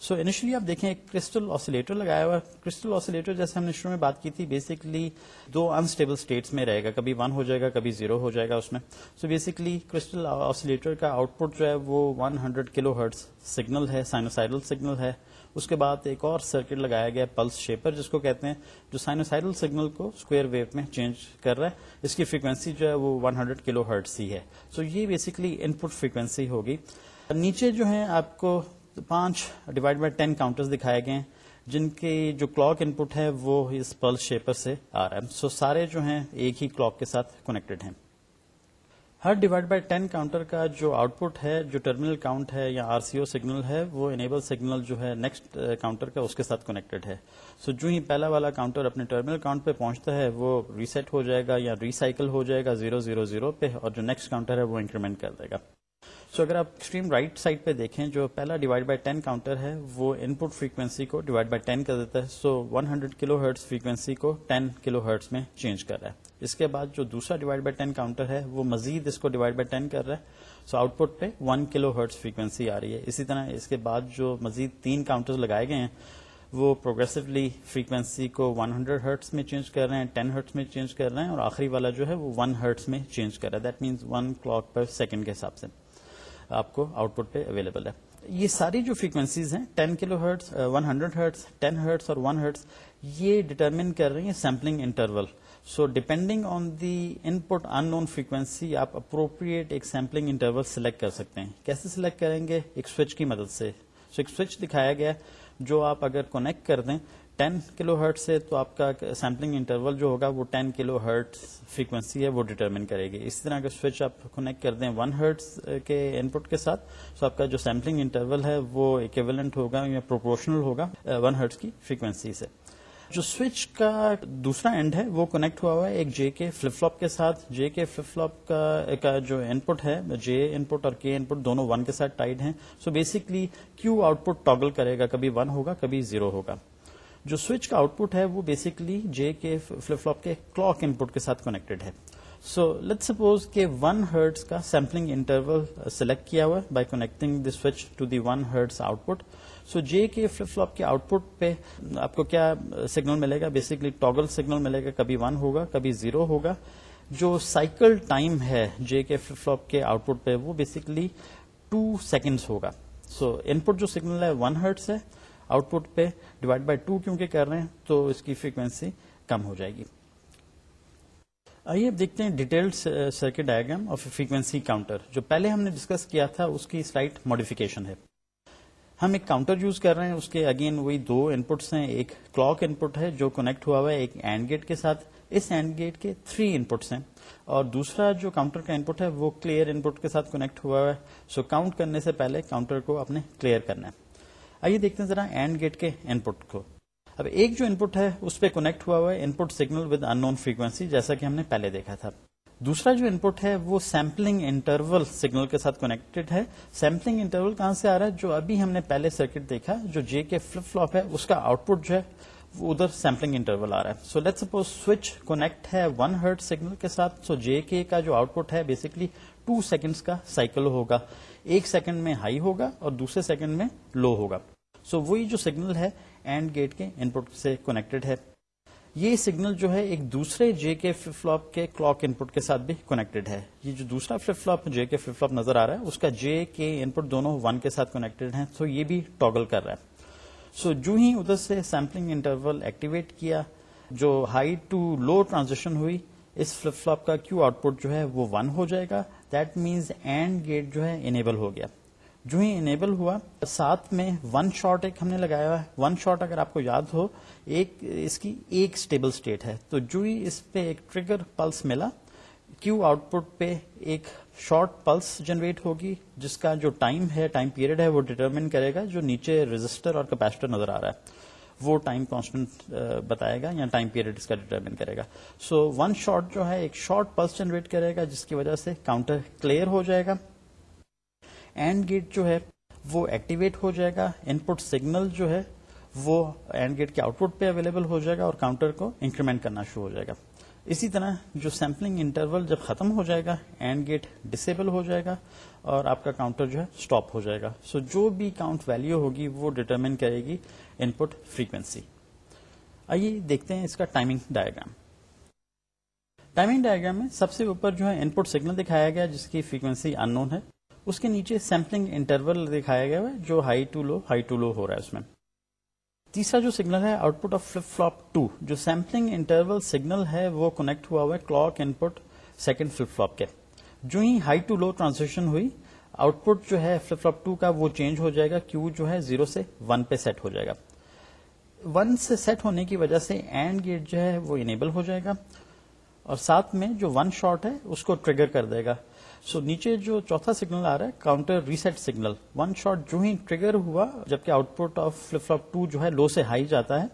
Speaker 1: سو انیشلی آپ دیکھیں ایک کرسٹل آسیلیٹر لگایا ہوا کرسٹل آسیلیٹر جیسے ہم نے شروع میں بات کی تھی بیسکلی دو انسٹیبل اسٹیٹس میں رہے گا۔ کبھی ون ہو جائے گا، کبھی زیرو ہو جائے گا اس میں۔ سو بیسکلی کرسٹل آسیلیٹر کا آؤٹ پٹ جو ہے وہ one hundred kilo hertz signal ہے سائنوسائڈل سگنل ہے۔ اس کے بعد ایک اور سرکٹ لگایا گیا پلس شیپر جس کو کہتے ہیں، جو سائنوسائڈل سگنل کو اسکوئر ویو میں چینج کر رہا ہے۔ اس کی فریکوینسی جو ہے وہ 100 کلو ہرٹس ہی ہے۔ سو so یہ بیسکلی ان پٹ فریکوینسی ہوگی۔ نیچے جو ہے آپ کو پانچ ڈیوائڈ بائی ٹین کاؤنٹر دکھائے گئے ہیں۔ جن کی جو کلاک ان پٹ ہے، وہ اس پلس شیپر سے آ رہا ہے۔ سو سارے جو ہیں، ایک ہی کلاک کے ساتھ کنیکٹڈ ہیں۔ ہر ڈیوائڈ بائی ٹین کاؤنٹر کا جو آؤٹ پٹ ہے، جو ٹرمینل کاؤنٹ ہے یا آر سی او سگنل ہے، وہ انیبل سگنل جو ہے نیکسٹ کاؤنٹر کا اس کے ساتھ کنیکٹڈ ہے۔ سو جو ہی پہلا والا کاؤنٹر اپنے ٹرمینل کاؤنٹ پہ پہنچتا ہے، وہ ریسیٹ ہو جائے گا یا ریسائکل ہو جائے گا زیرو زیرو زیرو پہ اور جو نیکسٹ کاؤنٹر ہے، وہ انکریمنٹ کر دے گا۔ سو اگر آپ ایکسٹریم رائٹ سائڈ پہ دیکھیں جو پہلا ڈیوائڈ بائی ٹین کاؤنٹر ہے، وہ ان پٹ فریکوینسی کو ڈیوائڈ بائی ٹین کر دیتا ہے۔ So one hundred kilo hertz frequency کو ٹین کلو ہرٹس میں چینج کر رہا ہے۔ اس کے بعد جو دوسرا ڈیوائڈ بائی ٹین کاؤنٹر ہے، وہ مزید اس کو ڈیوائڈ بائی ٹین کر رہا ہے۔ سو آؤٹ پٹ پہ ون کلو ہرٹس فریکوینسی آ رہی ہے۔ اسی طرح اس کے بعد جو مزید تین کاؤنٹر لگائے گئے ہیں، وہ پروگرسولی فریکوینسی کو ون ہنڈریڈ ہرٹس میں چینج کر رہے ہیں ٹین ہرٹس میں چینج کر رہے ہیں اور آخری والا جو ہے، وہ ون ہرٹس میں چینج کر رہا ہے۔ That means one clock per second کے حساب سے۔ آپ کو آؤٹ پٹ پہ اویلیبل ہے۔ یہ ساری جو فریکوینسیز ہیں ten kilo hertz one hundred hertz ten hertz اور ون ہرٹس یہ ڈیٹرمن کر رہی ہیں sampling interval so depending on the input unknown frequency آپ اپروپریٹ ایک سیمپلنگ انٹرول سلیکٹ کر سکتے ہیں۔ کیسے سلیکٹ کریں گے؟ ایک سوئچ کی مدد سے۔ سو ایک سوئچ دکھایا گیا جو آپ اگر کونیکٹ کر دیں ٹین کلو ہرٹ سے تو آپ کا سیمپلنگ انٹرول جو ہوگا وہ ٹین کلو ہرٹ فریکوینسی ہے، وہ ڈیٹرمن کرے گی۔ اس طرح کا سوئچ آپ کنیکٹ کر دیں ون ہرٹس کے ان پٹ کے ساتھ، تو آپ کا جو سیمپلنگ انٹرول ہے وہ اکیولنٹ ہوگا یا پروپورشنل ہوگا uh, ون ہرٹس کی فریکوینسی سے۔ جو سوئچ کا دوسرا اینڈ ہے، وہ کنیکٹ ہوا ہوا ہے ایک جے کے فلپ فلوپ کے ساتھ۔ جے کے فلپ فلوپ کا جو ان پٹ ہے جے ان پٹ اور کے ان پٹ دونوں ون کے ساتھ ٹائڈ ہیں۔ So basically Q output toggle کرے گا، کبھی ون ہوگا، کبھی زیرو ہوگا۔ جو سوئچ کا آؤٹ پٹ ہے وہ basically J K flip flop کے کلاک ان پٹ کے ساتھ کنیکٹڈ ہے۔ سو لیٹ سپوز کہ ون ہرٹس کا سیمپلنگ انٹرول سلیکٹ کیا ہوا ہے by connecting the switch to the one hertz output so J K flip flop کے آؤٹ پٹ پہ آپ کو کیا uh, سگنل ملے گا؟ بیسکلی ٹاگل سگنل ملے گا۔ کبھی ون ہوگا، کبھی زیرو ہوگا۔ جو سائیکل ٹائم ہے جے کے فلپ فلوپ کے آؤٹ پٹ پہ وہ بیسکلی ٹو سیکنڈس ہوگا۔ سو ان پٹ جو سگنل ہے ون ہرٹس ہے۔ آؤٹ پٹ پہ ڈیوائڈ بائی ٹو کیونکہ کر رہے ہیں، تو اس کی فریکوینسی کم ہو جائے گی۔ آئیے اب دیکھتے ہیں detailed circuit diagram of frequency counter. جو پہلے ہم نے ڈسکس کیا تھا، اس کی سلائٹ ماڈیفکیشن ہے۔ ہم ایک کاؤنٹر یوز کر رہے ہیں، اس کے اگین وہی دو ان پٹس ہیں۔ ایک کلاک ان پٹ ہے جو کنیکٹ ہوا ہوا ہے ایک اینڈ گیٹ کے ساتھ۔ اس اینڈ گیٹ کے تھری ان پٹس ہیں۔ اور دوسرا جو کاؤنٹر کا ان پٹ ہے، وہ کلیئر ان پٹ کے ساتھ کنیکٹ ہوا ہوا ہے۔ سو کاؤنٹ کرنے سے پہلے کاؤنٹر کو اپنے کلیئر کرنا ہے۔ آئیے دیکھتے ہیں ذرا اینڈ گیٹ کے ان پٹ کو۔ اب ایک جو ان پٹ ہے، اس پہ کنیکٹ ہوا ہوا ہے input signal with unknown frequency جیسا کہ ہم نے پہلے دیکھا تھا۔ دوسرا جو انپٹ ہے، وہ سیمپلنگ انٹرول سگنل کے ساتھ کنیکٹڈ ہے۔ سیمپلنگ انٹرول کہاں سے آ رہا ہے؟ جو ابھی ہم نے پہلے سرکٹ دیکھا، جو جے کے فلپ فلوپ ہے، اس کا آؤٹ پٹ جو ہے، وہ ادھر سیمپلنگ انٹرول آ رہا ہے۔ So let suppose switch connect ہے ون ہرٹ سگنل کے ساتھ سو جے کے کا جو آؤٹ پٹ ہے بیسکلی ٹو سیکنڈس کا سائیکل ہوگا۔ ایک سیکنڈ میں ہائی ہوگا اور دوسرے سیکنڈ میں لو ہوگا۔ سو so, وہی جو سگنل ہے اینڈ گیٹ کے ان پٹ سے کنیکٹڈ ہے۔ یہ سگنل جو ہے ایک دوسرے جے کے فلپ فلوپ کے کلاک ان پٹ کے ساتھ بھی کنیکٹڈ ہے۔ یہ جو دوسرا فلپ فلوپ جے کے فلپ فلوپ نظر آ رہا ہے اس کا جے کے ان پٹ دونوں ون کے ساتھ کنیکٹڈ ہے سو یہ بھی ٹاگل کر رہا ہے۔ سو جو ہی ادھر سے سیمپلنگ انٹرول ایکٹیویٹ کیا جو ہائی ٹو لو ٹرانزیکشن ہوئی اس فلپ فلوپ کا کیو آؤٹ پٹ جو ہے وہ ون ہو جائے گا۔ دیٹ مینس اینڈ گیٹ جو ہے انیبل ہو گیا۔ جو ہی انیبل ہوا، ساتھ میں ون شاٹ ایک ہم نے لگایا ہوا ہے۔ ون شاٹ اگر آپ کو یاد ہو، ایک، اس کی ایک اسٹیبل اسٹیٹ ہے۔ تو جو ہی اس پہ ایک ٹریگر پلس ملا کیو آؤٹ پٹ پہ ایک شارٹ پلس جنریٹ ہوگی، جس کا جو ٹائم ہے ٹائم پیریڈ ہے، وہ ڈیٹرمن کرے گا جو نیچے رجسٹر اور کیپیسٹر نظر آ رہا ہے۔ وہ ٹائم کانسٹنٹ بتائے گا یا ٹائم پیریڈ اس کا ڈیٹرمن کرے گا۔ سو ون شارٹ جو ہے، ایک شارٹ پلس جنریٹ کرے گا، جس کی وجہ سے کاؤنٹر کلیئر ہو جائے گا۔ اینڈ گیٹ جو ہے وہ ایکٹیویٹ ہو جائے گا ان پٹ سگنل جو ہے وہ اینڈ گیٹ کے آؤٹ پٹ پہ اویلیبل ہو جائے گا اور کاؤنٹر کو انکریمنٹ کرنا شروع ہو جائے گا۔ اسی طرح جو سیمپلنگ انٹرول جب ختم ہو جائے گا، اینڈ گیٹ ڈسیبل ہو جائے گا اور آپ کا کاؤنٹر جو ہے اسٹاپ ہو جائے گا۔ سو so جو بھی کاؤنٹ ویلو ہوگی وہ ڈیٹرمن کرے گی ان پٹ فریکوینسی آئیے دیکھتے ہیں اس کا ٹائمنگ ڈائگرام ٹائمنگ ڈائگرام میں سب سے اوپر جو ہے ان پٹ سگنل دکھایا گیا، جس کی فریکوینسی ان نون ہے۔ اس کے نیچے سیمپلنگ انٹرول دکھایا گیا ہے، جو high to low high to low ہو رہا ہے اس میں۔ تیسرا جو سگنل ہے output of flip flop two جو سیمپلنگ انٹرول سگنل ہے، وہ کنیکٹ ہوا ہوا ہے clock input second flip flop کے۔ جو ہی ہائی ٹو لو ٹرانزیکشن ہوئی آؤٹ پٹ جو ہے فلپ فلوپ ٹو کا، وہ چینج ہو جائے گا۔ کیو جو ہے زیرو سے ون پہ سیٹ ہو جائے گا۔ ون سے سیٹ ہونے کی وجہ سے اینڈ گیٹ جو ہے، وہ انیبل ہو جائے گا۔ اور ساتھ میں جو ون شارٹ ہے، اس کو ٹریگر کر دے گا۔ سو so, نیچے جو چوتھا سگنل آ رہا ہے counter reset signal one shot جو ہی ٹریگر ہوا جبکہ output of flip flip two جو ہے لو سے ہائی جاتا ہے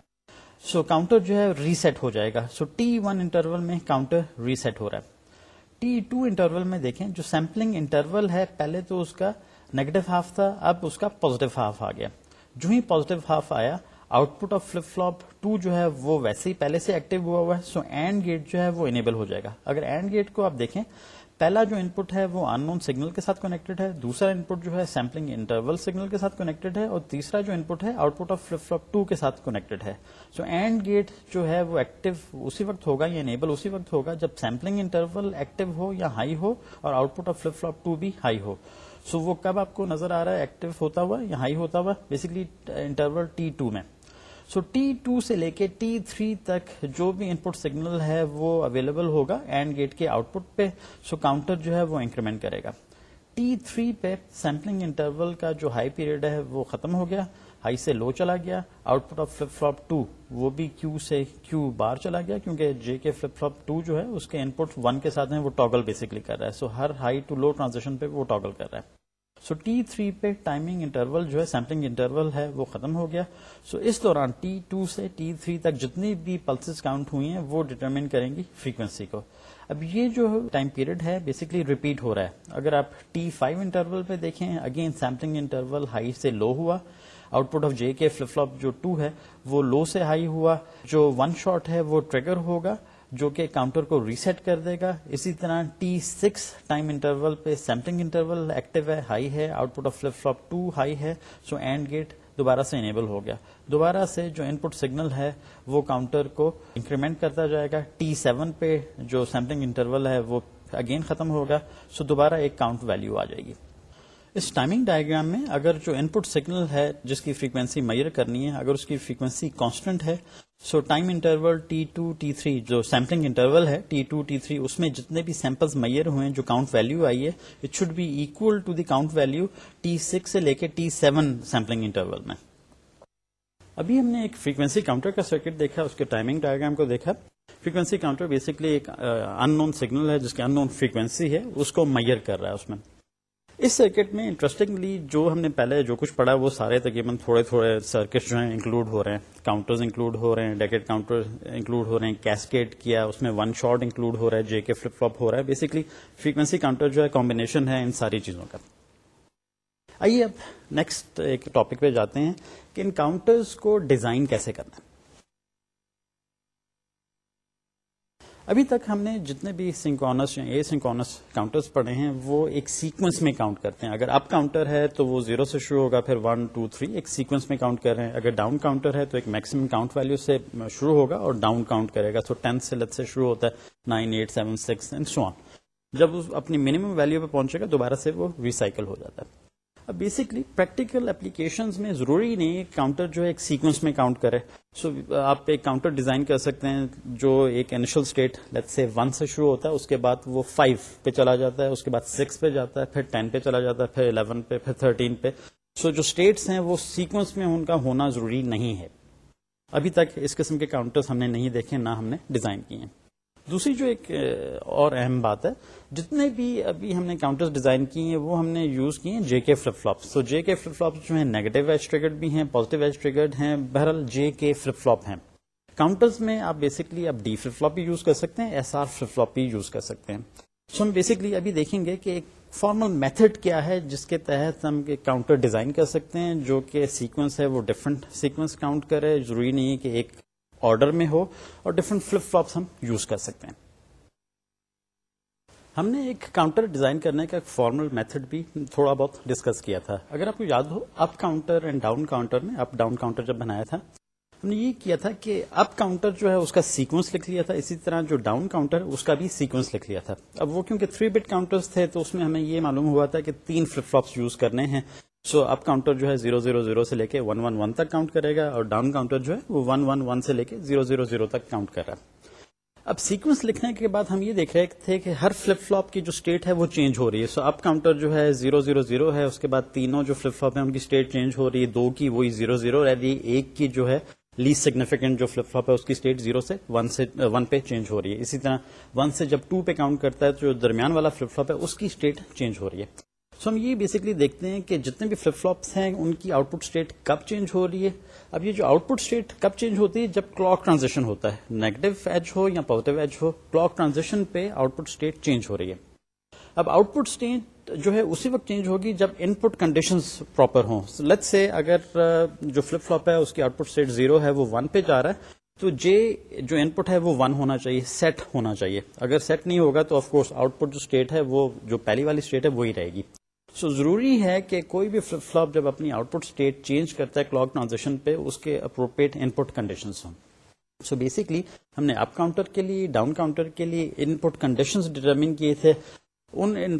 Speaker 1: سو so, کاؤنٹر جو ہے ریسٹ ہو جائے گا۔ سو ٹی ون انٹرول میں کاؤنٹر ریسٹ ہو رہا ہے۔ ٹی ٹو انٹرول میں دیکھیں جو سیمپلنگ انٹرول ہے پہلے تو اس کا نیگیٹو ہاف تھا اب اس کا پوزیٹو ہاف آ گیا۔ جو ہی پوزیٹو ہاف آیا output of flip flop two جو ہے وہ ویسے ہی پہلے سے ایکٹیو ہوا ہوا ہے۔ سو اینڈ گیٹ جو ہے وہ انیبل ہو جائے گا۔ اگر اینڈ گیٹ کو آپ دیکھیں پہلا جو ان پٹ ہے وہ ان نون سگنل کے ساتھ کنیکٹڈ ہے، دوسرا ان پٹ جو ہے سیمپلنگ انٹرول سگنل کے ساتھ کنیکٹڈ ہے، اور تیسرا جو ان پٹ ہے output of flip flip two کے ساتھ کنیکٹڈ ہے۔ سو اینڈ گیٹ جو ہے وہ ایکٹیو اسی وقت ہوگا یا انیبل اسی وقت ہوگا جب سیمپلنگ انٹرول ایکٹیو ہو یا ہائی ہو اور output of flip flip two بھی ہائی ہو۔ سو وہ کب آپ کو نظر آ رہا ہے ایکٹیو ہوتا ہوا یا ہائی ہوتا ہوا؟ بیسکلی انٹرول ٹی ٹو میں۔ سو ٹی ٹو سے لے کے ٹی تھری تک جو بھی ان پٹ سگنل ہے وہ اویلیبل ہوگا اینڈ گیٹ کے آؤٹ پٹ پہ، سو کاؤنٹر جو ہے وہ انکریمنٹ کرے گا۔ ٹی تھری پہ سیمپلنگ انٹرول کا جو ہائی پیریڈ ہے وہ ختم ہو گیا ہائی سے لو چلا گیا۔ Output of flip flop two وہ بھی کیو سے کیو بار چلا گیا کیونکہ جے کے فلپ فلوپ ٹو جو ہے اس کے ان پٹ ون کے ساتھ ہیں، وہ ٹاگل بیسکلی کر رہا ہے۔ سو ہر ہائی ٹو لو ٹرانزیکشن پہ وہ ٹاگل کر رہا ہے۔ سو ٹی تھری پہ ٹائمنگ انٹرول جو ہے سیمپلنگ انٹرول ہے، وہ ختم ہو گیا. سو so اس دوران ٹی ٹو سے ٹی تھری تک جتنی بھی پلسز کاؤنٹ ہوئی ہیں، وہ ڈٹرمن کریں گی فریکوینسی کو. اب یہ جو ٹائم پیریڈ ہے بیسکلی ریپیٹ ہو رہا ہے. اگر آپ ٹی فائیو انٹرول پہ دیکھیں اگین سیمپلنگ انٹرول ہائی سے لو ہوا. Out put of J K flip flop جو ٹو ہے، وہ لو سے ہائی ہوا. جو ون شاٹ ہے، وہ ٹریگر ہوگا. جو کہ کاؤنٹر کو ریسیٹ کر دے گا. اسی طرح ٹی سکس ٹائم انٹرول پہ سیمپلنگ انٹرول ایکٹیو ہے ہائی ہے. Output of flip flip two high ہے. سو اینڈ گیٹ دوبارہ سے انیبل ہو گیا. دوبارہ سے جو ان پٹ سگنل ہے، وہ کاؤنٹر کو انکریمنٹ کرتا جائے گا. ٹی سیون پہ جو سیمپلنگ انٹرول ہے، وہ اگین ختم ہوگا سو دوبارہ ایک کاؤنٹ ویلو آ جائے گی. اس ٹائمنگ ڈائگرام میں اگر جو ان پٹ سگنل ہے، جس کی فریکوینسی میئر کرنی ہے، اگر اس کی فریکوینسی کانسٹنٹ ہے so time interval T two T three جو سیمپلنگ انٹرول ہے، ٹی ٹو ٹی تھری، اس میں جتنے بھی سیمپلز میئر ہوئے ہیں، جو کاؤنٹ ویلو آئی ہے it should be equal to the count value T six سے لے کے ٹی سیون سیمپلنگ انٹرول میں۔ ابھی ہم نے ایک فریکوینسی کاؤنٹر کا سرکٹ دیکھا، اس کے ٹائمنگ ڈائگرام کو دیکھا۔ فریکوینسی کاؤنٹر بیسکلی ایک ان نون سگنل ہے، جس کی ان نون فریکوینسی ہے، اس کو میئر کر رہا ہے اس میں۔ اس سرکٹ میں انٹرسٹنگلی جو ہم نے پہلے جو کچھ پڑھا وہ سارے تقریباً تھوڑے تھوڑے سرکٹ جو ہیں انکلوڈ ہو رہے ہیں۔ کاؤنٹرز انکلوڈ ہو رہے ہیں ڈیکٹ کاؤنٹر انکلوڈ ہو رہے ہیں کیسکیٹ کیا اس میں ون شارٹ انکلوڈ ہو رہا ہے جے کے فلپ فلپ ہو رہا ہے۔ بیسکلی فریکوینسی کاؤنٹر جو ہے کمبینیشن ہے ان ساری چیزوں کا۔ آئیے اب نیکسٹ ایک ٹاپک پہ جاتے ہیں کہ ان کاؤنٹرز کو ڈیزائن کیسے کرنا ہے۔ ابھی تک ہم نے جتنے بھی سنکونس یا اے سنکونس کاؤنٹرز پڑھے ہیں، وہ ایک سیکوینس میں کاؤنٹ کرتے ہیں۔ اگر اپ کاؤنٹر ہے تو وہ زیرو سے شروع ہوگا، پھر ون ٹو تھری ایک سیکوینس میں کاؤنٹ کر رہے ہیں۔ اگر ڈاؤن کاؤنٹر ہے تو ایک میکسیمم کاؤنٹ ویلو سے شروع ہوگا اور ڈاؤن کاؤنٹ کرے گا۔ تو ٹینتھ سے لت سے شروع ہوتا ہے nine eight seven six and so on جب اپنی منیمم ویلو پہ پہنچے گا، دوبارہ سے وہ ریسائکل ہو جاتا ہے۔ بیسکلی پریکٹیکل اپلیکیشن میں ضروری نہیں ہے کاؤنٹر جو ہے ایک سیکوینس میں کاؤنٹ کرے. سو so, آپ ایک کاؤنٹر ڈیزائن کر سکتے ہیں جو ایک initial state let's say one سے شروع ہوتا ہے اس کے بعد وہ فائیو پہ چلا جاتا ہے اس کے بعد سکس پہ جاتا ہے پھر ٹین پہ چلا جاتا ہے پھر الیون پہ پھر تھرٹین پہ. سو so, جو اسٹیٹس ہیں وہ سیکوینس میں ان کا ہونا ضروری نہیں ہے. ابھی تک اس قسم کے کاؤنٹرز ہم نے نہیں دیکھے نہ ہم نے ڈیزائن کیے ہیں. دوسری جو ایک اور اہم بات ہے، جتنے بھی ابھی ہم نے کاؤنٹر ڈیزائن کی ہیں، وہ ہم نے یوز کی ہیں جے کے فلپ فلوپ سو جے کے فلپ فلوپ جو ہیں نیگیٹو ایج ٹریگرڈ بھی ہیں پازیٹو ایج ٹریگرڈ ہیں، بہرحال جے کے فلپ فلوپ ہیں. کاؤنٹرز میں آپ بیسکلی اب ڈی فلپ فلوپ بھی یوز کر سکتے ہیں ایس آر فلپ فلوپ بھی یوز کر سکتے ہیں. سو ہم بیسکلی ابھی دیکھیں گے کہ ایک فارمل میتھڈ کیا ہے جس کے تحت ہم کاؤنٹر ڈیزائن کر سکتے ہیں، جو کہ سیکوینس ہے وہ ڈفرنٹ سیکوینس کاؤنٹ کرے، ضروری نہیں ہے کہ ایک آرڈر میں ہو اور ڈفرنٹ فلپ فلوپس ہم یوز کر سکتے ہیں۔ ہم نے ایک کاؤنٹر ڈیزائن کرنے کا ایک فارمل میتھڈ بھی تھوڑا بہت ڈسکس کیا تھا۔ اگر آپ کو یاد ہو up counter and down counter میں اپ ڈاؤن کاؤنٹر جب بنایا تھا، ہم نے یہ کیا تھا کہ اپ کاؤنٹر جو ہے، اس کا سیکوینس لکھ لیا تھا۔ اسی طرح جو ڈاؤن کاؤنٹر اس کا بھی سیکوینس لکھ لیا تھا۔ اب وہ کیونکہ تھری بٹ کاؤنٹر تھے، تو اس میں ہمیں یہ معلوم ہوا تھا کہ تین فلپ فلوپس یوز کرنے ہیں۔ سو اپ کاؤنٹر جو ہے زیرو زیرو زیرو سے لے کے ون ون ون تک کاؤنٹ کرے گا اور ڈاؤن کاؤنٹر جو ہے وہ ون ون ون سے لے کے زیرو زیرو زیرو تک کاؤنٹ کر رہا ہے۔ اب سیکوینس لکھنے کے بعد ہم یہ دیکھ رہے تھے کہ ہر فلپ فلوپ کی جو اسٹیٹ ہے وہ چینج ہو رہی ہے۔ سو اپ کاؤنٹر جو ہے زیرو زیرو زیرو ہے، اس کے بعد تینوں جو فلپ فلوپ ہیں، ان کی اسٹیٹ چینج ہو رہی ہے۔ دو کی وہی زیرو زیرو رہ رہی ہے ایک کی جو ہے لیس سگنیفیکینٹ جو فلپ فلوپ ہے، اس کی اسٹیٹ زیرو سے ون سے، ون پہ چینج ہو رہی ہے۔ اسی طرح ون سے جب ٹو پہ کاؤنٹ کرتا ہے تو جو درمیان والا فلپ فلوپ ہے، اس کی اسٹیٹ چینج ہو رہی ہے۔ سو ہم یہ بیسکلی دیکھتے ہیں کہ جتنے بھی فلپ فلوپس ہیں، ان کی آؤٹ پٹ اسٹیٹ کب چینج ہو رہی ہے۔ اب یہ جو آؤٹ پٹ اسٹیٹ کب چینج ہوتی ہے؟ جب کلاک ٹرانزیکشن ہوتا ہے۔ نیگیٹو ایج ہو یا پازیٹو ایج ہو کلاک ٹرانزیکشن پہ آؤٹ پٹ اسٹیٹ چینج ہو رہی ہے۔ اب آؤٹ پٹ اسٹیٹ جو ہے، اسی وقت چینج ہوگی جب ان پٹ کنڈیشن پراپر ہوں۔ لت سے اگر جو فلپ فلوپ ہے، اس کی آؤٹ پٹ اسٹیٹ زیرو ہے، وہ ون پہ جا رہا ہے۔ تو جے جو ان پٹ ہے، وہ ون ہونا چاہیے سیٹ ہونا چاہیے۔ اگر سیٹ نہیں ہوگا تو آف کورس آؤٹ پٹ جو اسٹیٹ ہے، وہ جو پہلی والی اسٹیٹ ہے، وہی رہے گی۔ سو so, ضروری ہے کہ کوئی بھی فلپ فلوپ جب اپنی آؤٹ پٹ اسٹیٹ چینج کرتا ہے کلاک ٹرانزیکشن پہ اس کے اپروپریٹ ان پٹ کنڈیشن ہوں۔ سو بیسکلی ہم نے اپ کاؤنٹر کے لیے ڈاؤن کاؤنٹر کے لیے ان پٹ کنڈیشن ڈیٹرمن کیے تھے۔ ان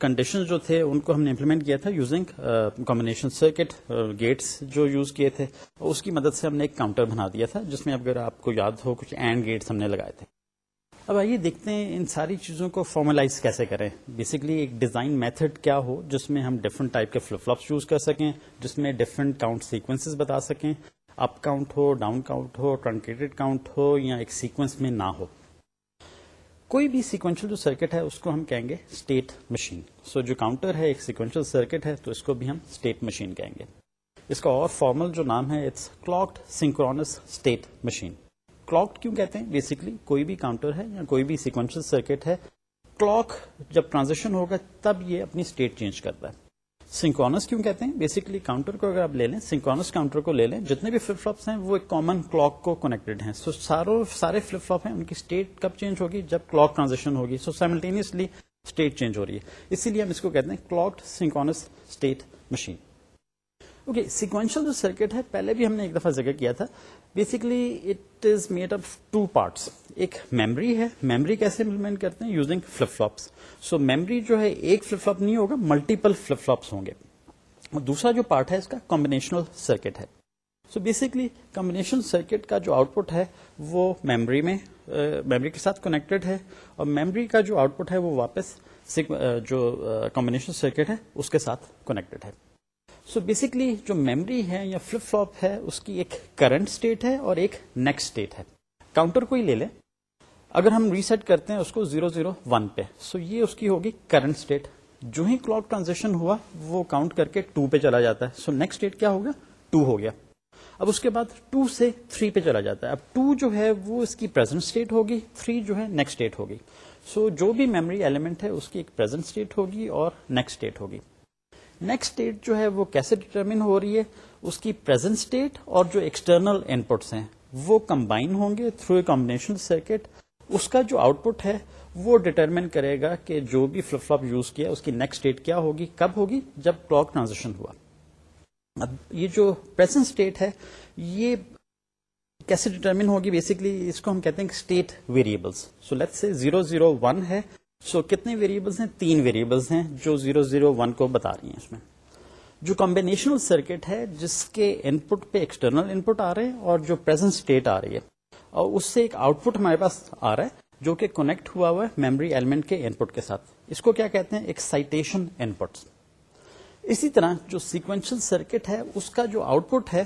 Speaker 1: کنڈیشن جو تھے ان کو ہم نے امپلیمنٹ کیا تھا یوزنگ کمبنیشن سرکٹ گیٹس جو یوز کیے تھے۔ اس کی مدد سے ہم نے ایک کاؤنٹر بنا دیا تھا جس میں اگر آپ کو یاد ہو کچھ اینڈ گیٹس ہم نے لگائے تھے۔ اب آئیے دیکھتے ہیں ان ساری چیزوں کو فارملائز کیسے کریں۔ بیسکلی ایک ڈیزائن میتھڈ کیا ہو جس میں ہم ڈفرنٹ ٹائپ کے فلپ فلپس یوز کر سکیں، جس میں ڈفرنٹ کاؤنٹ سیکوینس بتا سکیں۔ اپ کاؤنٹ ہو ڈاؤن کاؤنٹ ہو ٹرنکیٹڈ کاؤنٹ ہو یا ایک سیکوینس میں نہ ہو۔ کوئی بھی سیکوینشل جو سرکٹ ہے اس کو ہم کہیں گے اسٹیٹ مشین سو جو کاؤنٹر ہے ایک سیکوینشل سرکٹ ہے تو اس کو بھی ہم اسٹیٹ مشین کہیں گے۔ اس کا اور فارمل جو نام ہے it's clocked synchronous state machine clock کیوں کہتے ہیں؟ بیسکلی کوئی بھی کاؤنٹر ہے یا کوئی بھی سیکوینشل سرکٹ ہے کلاک جب ٹرانزیکشن ہوگا تب یہ اپنی اسٹیٹ چینج کرتا ہے۔ سنکونس کیوں کہتے ہیں؟ بیسکلی کاؤنٹر کو اگر آپ لے لیں سنکونس کاؤنٹر کو لے لیں، جتنے بھی فلپ فلپس ہیں، وہ ایک کامن کلاک کو کنیکٹڈ ہیں۔ سو ساروں سارے فلپ فلپ ہیں، ان کی اسٹیٹ کب چینج ہوگی؟ جب کلاک ٹرانزیکشن ہوگی۔ سو سائملٹینیسلی اسٹیٹ چینج ہو رہی ہے۔ اسی لیے ہم اس کو کہتے ہیں clock synchronous state machine okay sequential جو سرکٹ ہے، پہلے بھی ہم نے ایک دفعہ ذکر کیا تھا۔ Basically it is made of two parts ایک میمری ہے میمری کیسے امپلیمنٹ کرتے ہیں using flip flops so memory جو ہے ایک فلپ فلپ نہیں ہوگا ملٹیپل فلپ فلوپس ہوں گے دوسرا جو پارٹ ہے اس کا کمبینیشنل سرکٹ ہے سو بیسکلی کمبینیشن سرکٹ کا جو آؤٹ پٹ ہے وہ میمری میں میمری uh, کے ساتھ کنیکٹڈ ہے اور میمری کا جو آؤٹ پٹ ہے وہ واپس uh, جو کمبینیشن uh, سرکٹ ہے اس کے ساتھ کنیکٹڈ ہے سو بیسکلی جو میمری ہے یا فلپ فلوپ ہے اس کی ایک کرنٹ اسٹیٹ ہے اور ایک نیکسٹ اسٹیٹ ہے. کاؤنٹر کو ہی لے. لیں اگر ہم ریسیٹ کرتے ہیں اس کو زیرو زیرو ون پہ سو یہ اس کی ہوگی کرنٹ اسٹیٹ جو ہی کلاک ٹرانزیکشن ہوا وہ کاؤنٹ کر کے ٹو پہ چلا جاتا ہے. سو نیکسٹ ڈیٹ کیا ہوگا ٹو ہو گیا. اب اس کے بعد ٹو سے تھری پہ چلا جاتا ہے. اب ٹو جو ہے وہ اس کی پرزینٹ اسٹیٹ ہوگی تھری جو ہے نیکسٹ ڈیٹ ہوگی. سو so, جو بھی میموری ایلیمنٹ ہے اس کی ایک پرزینٹ اسٹیٹ ہوگی اور نیکسٹ ڈیٹ ہوگی. نیکسٹ ڈیٹ جو ہے وہ کیسے ڈیٹرمن ہو رہی ہے؟ اس کی پرزینٹ اسٹیٹ اور جو ایکسٹرنل ان پٹس ہیں، وہ کمبائن ہوں گے تھرو اے کمبنیشن سرکٹ اس کا جو آؤٹ پٹ ہے، وہ ڈٹرمن کرے گا کہ جو بھی فلپ فلپ یوز کیا، اس کی نیکسٹ ڈیٹ کیا ہوگی، کب ہوگی؟ جب کلاک ٹرانزیکشن ہوا۔ اب یہ جو پرزینٹ اسٹیٹ ہے، یہ کیسے ڈٹرمن ہوگی؟ بیسکلی اس کو ہم کہتے ہیں state variables so let's say zero zero one ہے۔ سو so, کتنے ویریبلس ہیں؟ تین ویریبلس ہیں جو زیرو زیرو ون کو بتا رہی ہیں اس میں۔ جو کمبینیشنل سرکٹ ہے جس کے ان پٹ پہ ایکسٹرنل ان پٹ آ رہے ہیں اور جو پرزینٹ اسٹیٹ آ رہی ہے۔ اور اس سے ایک آؤٹ پٹ ہمارے پاس آ رہا ہے جو کہ کنیکٹ ہوا ہوا ہے میموری ایلیمنٹ کے ان پٹ کے ساتھ۔ اس کو کیا کہتے ہیں؟ ایکسائٹیشن ان پٹس اسی طرح جو سیکوینشل سرکٹ ہے اس کا جو آؤٹ پٹ ہے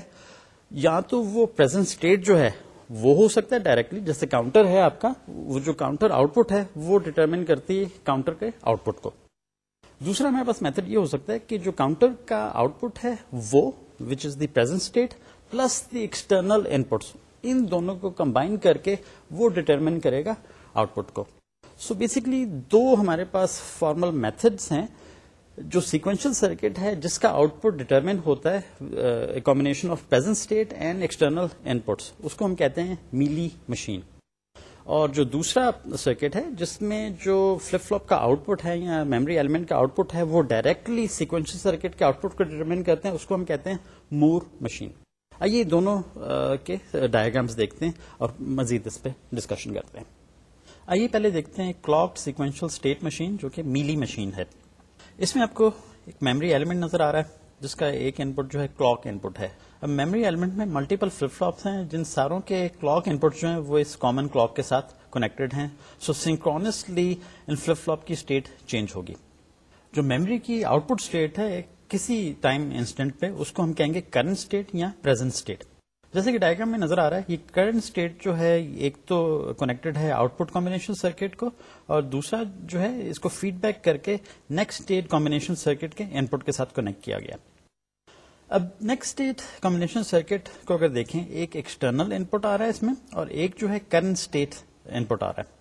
Speaker 1: یا تو وہ پرزینٹ اسٹیٹ جو ہے وہ ہو سکتا ہے ڈائریکٹلی جیسے کاؤنٹر ہے آپ کا، وہ جو کاؤنٹر آؤٹ پٹ ہے، وہ ڈیٹرمن کرتی ہے کاؤنٹر کے آؤٹ پٹ کو۔ دوسرا ہمارے پاس میتھڈ یہ ہو سکتا ہے کہ جو کاؤنٹر کا آؤٹ پٹ ہے، وہ which is the present state plus the external inputs ان دونوں کو کمبائن کر کے وہ ڈٹرمن کرے گا آؤٹ پٹ کو۔ سو so بیسکلی دو ہمارے پاس فارمل میتھڈس ہیں۔ جو سیکوینشل سرکٹ ہے، جس کا آؤٹ پٹ ڈٹرمن ہوتا ہے combination of present state and external inputs اس کو ہم کہتے ہیں میلی مشین۔ اور جو دوسرا سرکٹ ہے، جس میں جو فلپ فلپ کا آؤٹ پٹ ہے یا میموری ایلیمنٹ کا آؤٹ پٹ ہے، وہ ڈائریکٹلی سیکوینشل سرکٹ کے آؤٹ پٹ کو ڈیٹرمن کرتے ہیں، اس کو ہم کہتے ہیں مور مشین۔ آئیے دونوں کے ڈائگرامس دیکھتے ہیں اور مزید اس پہ ڈسکشن کرتے ہیں۔ آئیے پہلے دیکھتے ہیں کلاک سیکوینشل اسٹیٹ مشین جو کہ میلی مشین ہے۔ اس میں آپ کو ایک میموری ایلیمنٹ نظر آ رہا ہے، جس کا ایک ان پٹ جو ہے کلاک ان پٹ ہے۔ اب میموری ایلیمنٹ میں ملٹیپل فلپ فلوپس ہیں، جن ساروں کے کلاک ان پٹ جو ہیں وہ اس کامن کلاک کے ساتھ کنیکٹڈ ہیں۔ سو سنکرونسلی ان فلپ فلوپ کی اسٹیٹ چینج ہوگی۔ جو میموری کی آؤٹ پٹ اسٹیٹ ہے، کسی ٹائم انسٹنٹ پہ اس کو ہم کہیں گے کرنٹ اسٹیٹ یا پرزینٹ اسٹیٹ جیسے کہ ڈائگرام میں نظر آ رہا ہے یہ کرنٹ اسٹیٹ جو ہے، ایک تو کنیکٹڈ ہے آؤٹ پٹ کمبینیشن سرکٹ کو، اور دوسرا جو ہے، اس کو فیڈ بیک کر کے نیکسٹ اسٹیٹ کمبینیشن سرکٹ کے ان پٹ کے ساتھ کنیکٹ کیا گیا۔ اب نیکسٹ اسٹیٹ کمبینیشن سرکٹ کو اگر دیکھیں، ایک ایکسٹرنل ان پٹ آ رہا ہے اس میں، اور ایک جو ہے کرنٹ اسٹیٹ ان پٹ آ رہا ہے۔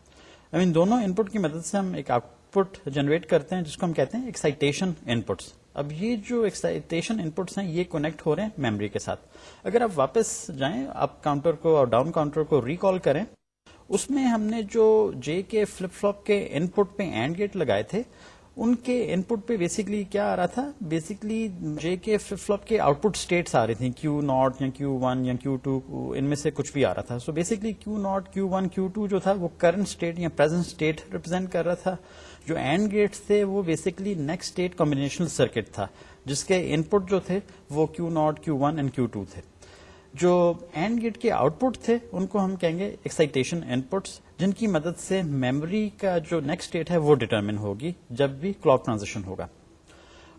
Speaker 1: اب ان دونوں ان پٹ کی مدد سے ہم ایک آؤٹ پٹ جنریٹ کرتے ہیں، جس کو ہم کہتے ہیں ایکسائٹیشن ان پٹس اب یہ جو ایکسائٹیشن ان پٹس ہیں، یہ کونیکٹ ہو رہے ہیں میموری کے ساتھ۔ اگر آپ واپس جائیں اپ کاؤنٹر کو اور ڈاؤن کاؤنٹر کو ریکال کریں، اس میں ہم نے جو جے کے فلپ فلوپ کے ان پٹ پہ اینڈ گیٹ لگائے تھے ان کے ان پٹ پہ بیسکلی کیا آ رہا تھا؟ بیسکلی جے کے فلپ کے آؤٹ پٹ اسٹیٹس آ رہی تھیں کیو ناٹ یا کیو ون یا کیو ٹو ان میں سے کچھ بھی آ رہا تھا۔ So basically Q not Q one Q two جو تھا، وہ کرنٹ اسٹیٹ یا پرزینٹ اسٹیٹ ریپرزینٹ کر رہا تھا۔ جو اینڈ گیٹس تھے، وہ basically next state combinational circuit تھا، جس کے ان پٹ جو تھے، وہ Q not Q one and Q two تھے۔ جو اینڈ گیٹ کے آؤٹ پٹ تھے، ان کو ہم کہیں گے ایکسائٹیشن ان پٹس جن کی مدد سے میموری کا جو نیکسٹ اسٹیٹ ہے، وہ ڈیٹرمن ہوگی جب بھی کلاک ٹرانزیکشن ہوگا۔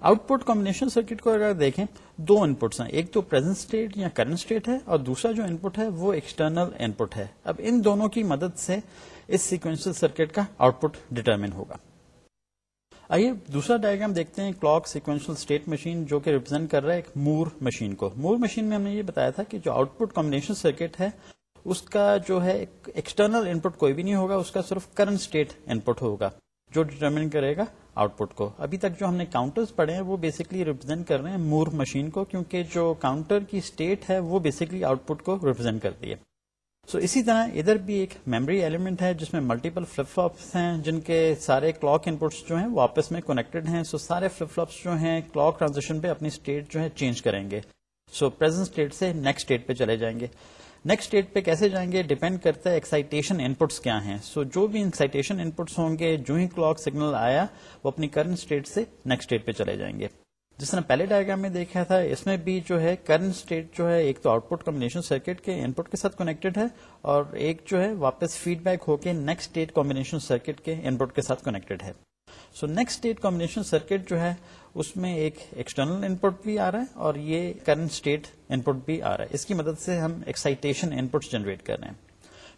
Speaker 1: آؤٹ پٹ کمبنیشن سرکٹ کو اگر دیکھیں، دو ان پٹس ہیں، ایک تو پرزینٹ اسٹیٹ یا کرنٹ اسٹیٹ ہے اور دوسرا جو ان پٹ ہے، وہ ایکسٹرنل ان پٹ ہے۔ اب ان دونوں کی مدد سے اس سیکوینشل سرکٹ کا آؤٹ پٹ ڈیٹرمن ہوگا۔ آئیے دوسرا ڈائگرام دیکھتے ہیں کلاک سیکوینشل اسٹیٹ مشین جو کہ ریپرزینٹ کر رہا ہے ایک مور مشین کو۔ مور مشین میں ہم نے یہ بتایا تھا کہ جو آؤٹ پٹ کمبنیشن سرکٹ ہے، اس کا جو ہے ایکسٹرنل ان پٹ کوئی بھی نہیں ہوگا، اس کا صرف کرنٹ اسٹیٹ ان پٹ ہوگا، جو ڈیٹرمن کرے گا آؤٹ پٹ کو۔ ابھی تک جو ہم نے کاؤنٹر پڑھے ہیں، وہ بیسکلی ریپرزینٹ کر رہے ہیں مور مشین کو، کیونکہ جو کاؤنٹر کی اسٹیٹ ہے، وہ بیسکلی آؤٹ پٹ کو ریپرزینٹ کرتی ہے۔ سو so, اسی طرح ادھر بھی ایک میموری ایلیمنٹ ہے جس میں ملٹیپل فلپ فلپس ہیں جن کے سارے کلاک ان پٹس جو ہیں وہ آپس میں کنیکٹڈ ہیں۔ سو so, سارے فلپ فلپس جو ہیں کلاک ٹرانزیکشن پہ اپنی اسٹیٹ جو ہے چینج کریں گے۔ سو پرزینٹ اسٹیٹ سے نیکسٹ اسٹیٹ پہ چلے جائیں گے۔ نیکسٹ اسٹیٹ پہ کیسے جائیں گے ڈیپینڈ کرتا ہے ایکسائٹیشن ان پٹس کیا ہیں۔ سو so, جو بھی ایکسائٹیشن ان پٹس ہوں گے جو ہی کلاک سگنل آیا وہ اپنی کرنٹ اسٹیٹ سے نیکسٹ اسٹیٹ پہ چلے جائیں گے۔ جس طرح پہلے ڈائگرام میں دیکھا تھا، اس میں بھی جو ہے کرنٹ اسٹیٹ جو ہے، ایک تو آؤٹ پٹ کمبنیشن سرکٹ کے ان پٹ کے ساتھ کنیکٹڈ ہے اور ایک جو ہے واپس فیڈ بیک ہو کے نیکسٹ اسٹیٹ کمبنیشن سرکٹ کے ان پٹ کے ساتھ کنیکٹڈ ہے۔ So next state combination circuit جو ہے، اس میں ایک ایکسٹرنل ان پٹ بھی آ رہا ہے اور یہ کرنٹ اسٹیٹ ان پٹ بھی آ رہا ہے۔ اس کی مدد سے ہم ایکسائٹیشن ان پٹ جنریٹ کر رہے ہیں۔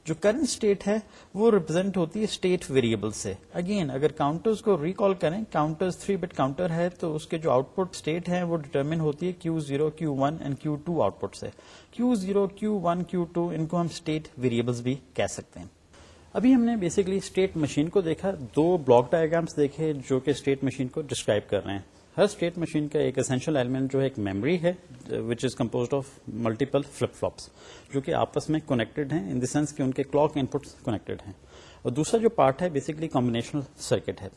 Speaker 1: جو کرنٹ اسٹیٹ ہے، وہ ریپرزینٹ ہوتی ہے اسٹیٹ ویریبل سے. اگین اگر کاؤنٹرز کو ریکال کریں کاؤنٹر تھری بٹ کاؤنٹر ہے، تو اس کے جو آؤٹ پٹ اسٹیٹ ہے وہ ڈیٹرمن ہوتی ہے Q zero Q one and Q two output سے. Q zero Q one Q two ان کو ہم اسٹیٹ ویریبلس بھی کہہ سکتے ہیں. ابھی ہم نے بیسکلی اسٹیٹ مشین کو دیکھا. دو بلاک ڈائگرامس دیکھے جو کہ اسٹیٹ مشین کو ڈسکرائب کر رہے ہیں. ہر اسٹیٹ مشین کا ایک اسینشیل ایلیمنٹ جو ہے ایک میموری ہے which is composed of multiple flip flops جو کہ آپس میں کنیکٹڈ ہیں ان دا سینس کہ ان کے کلاک ان کنیکٹڈ ہیں۔ اور دوسرا جو پارٹ ہے بیسکلی کمبینیشنل سرکٹ ہے۔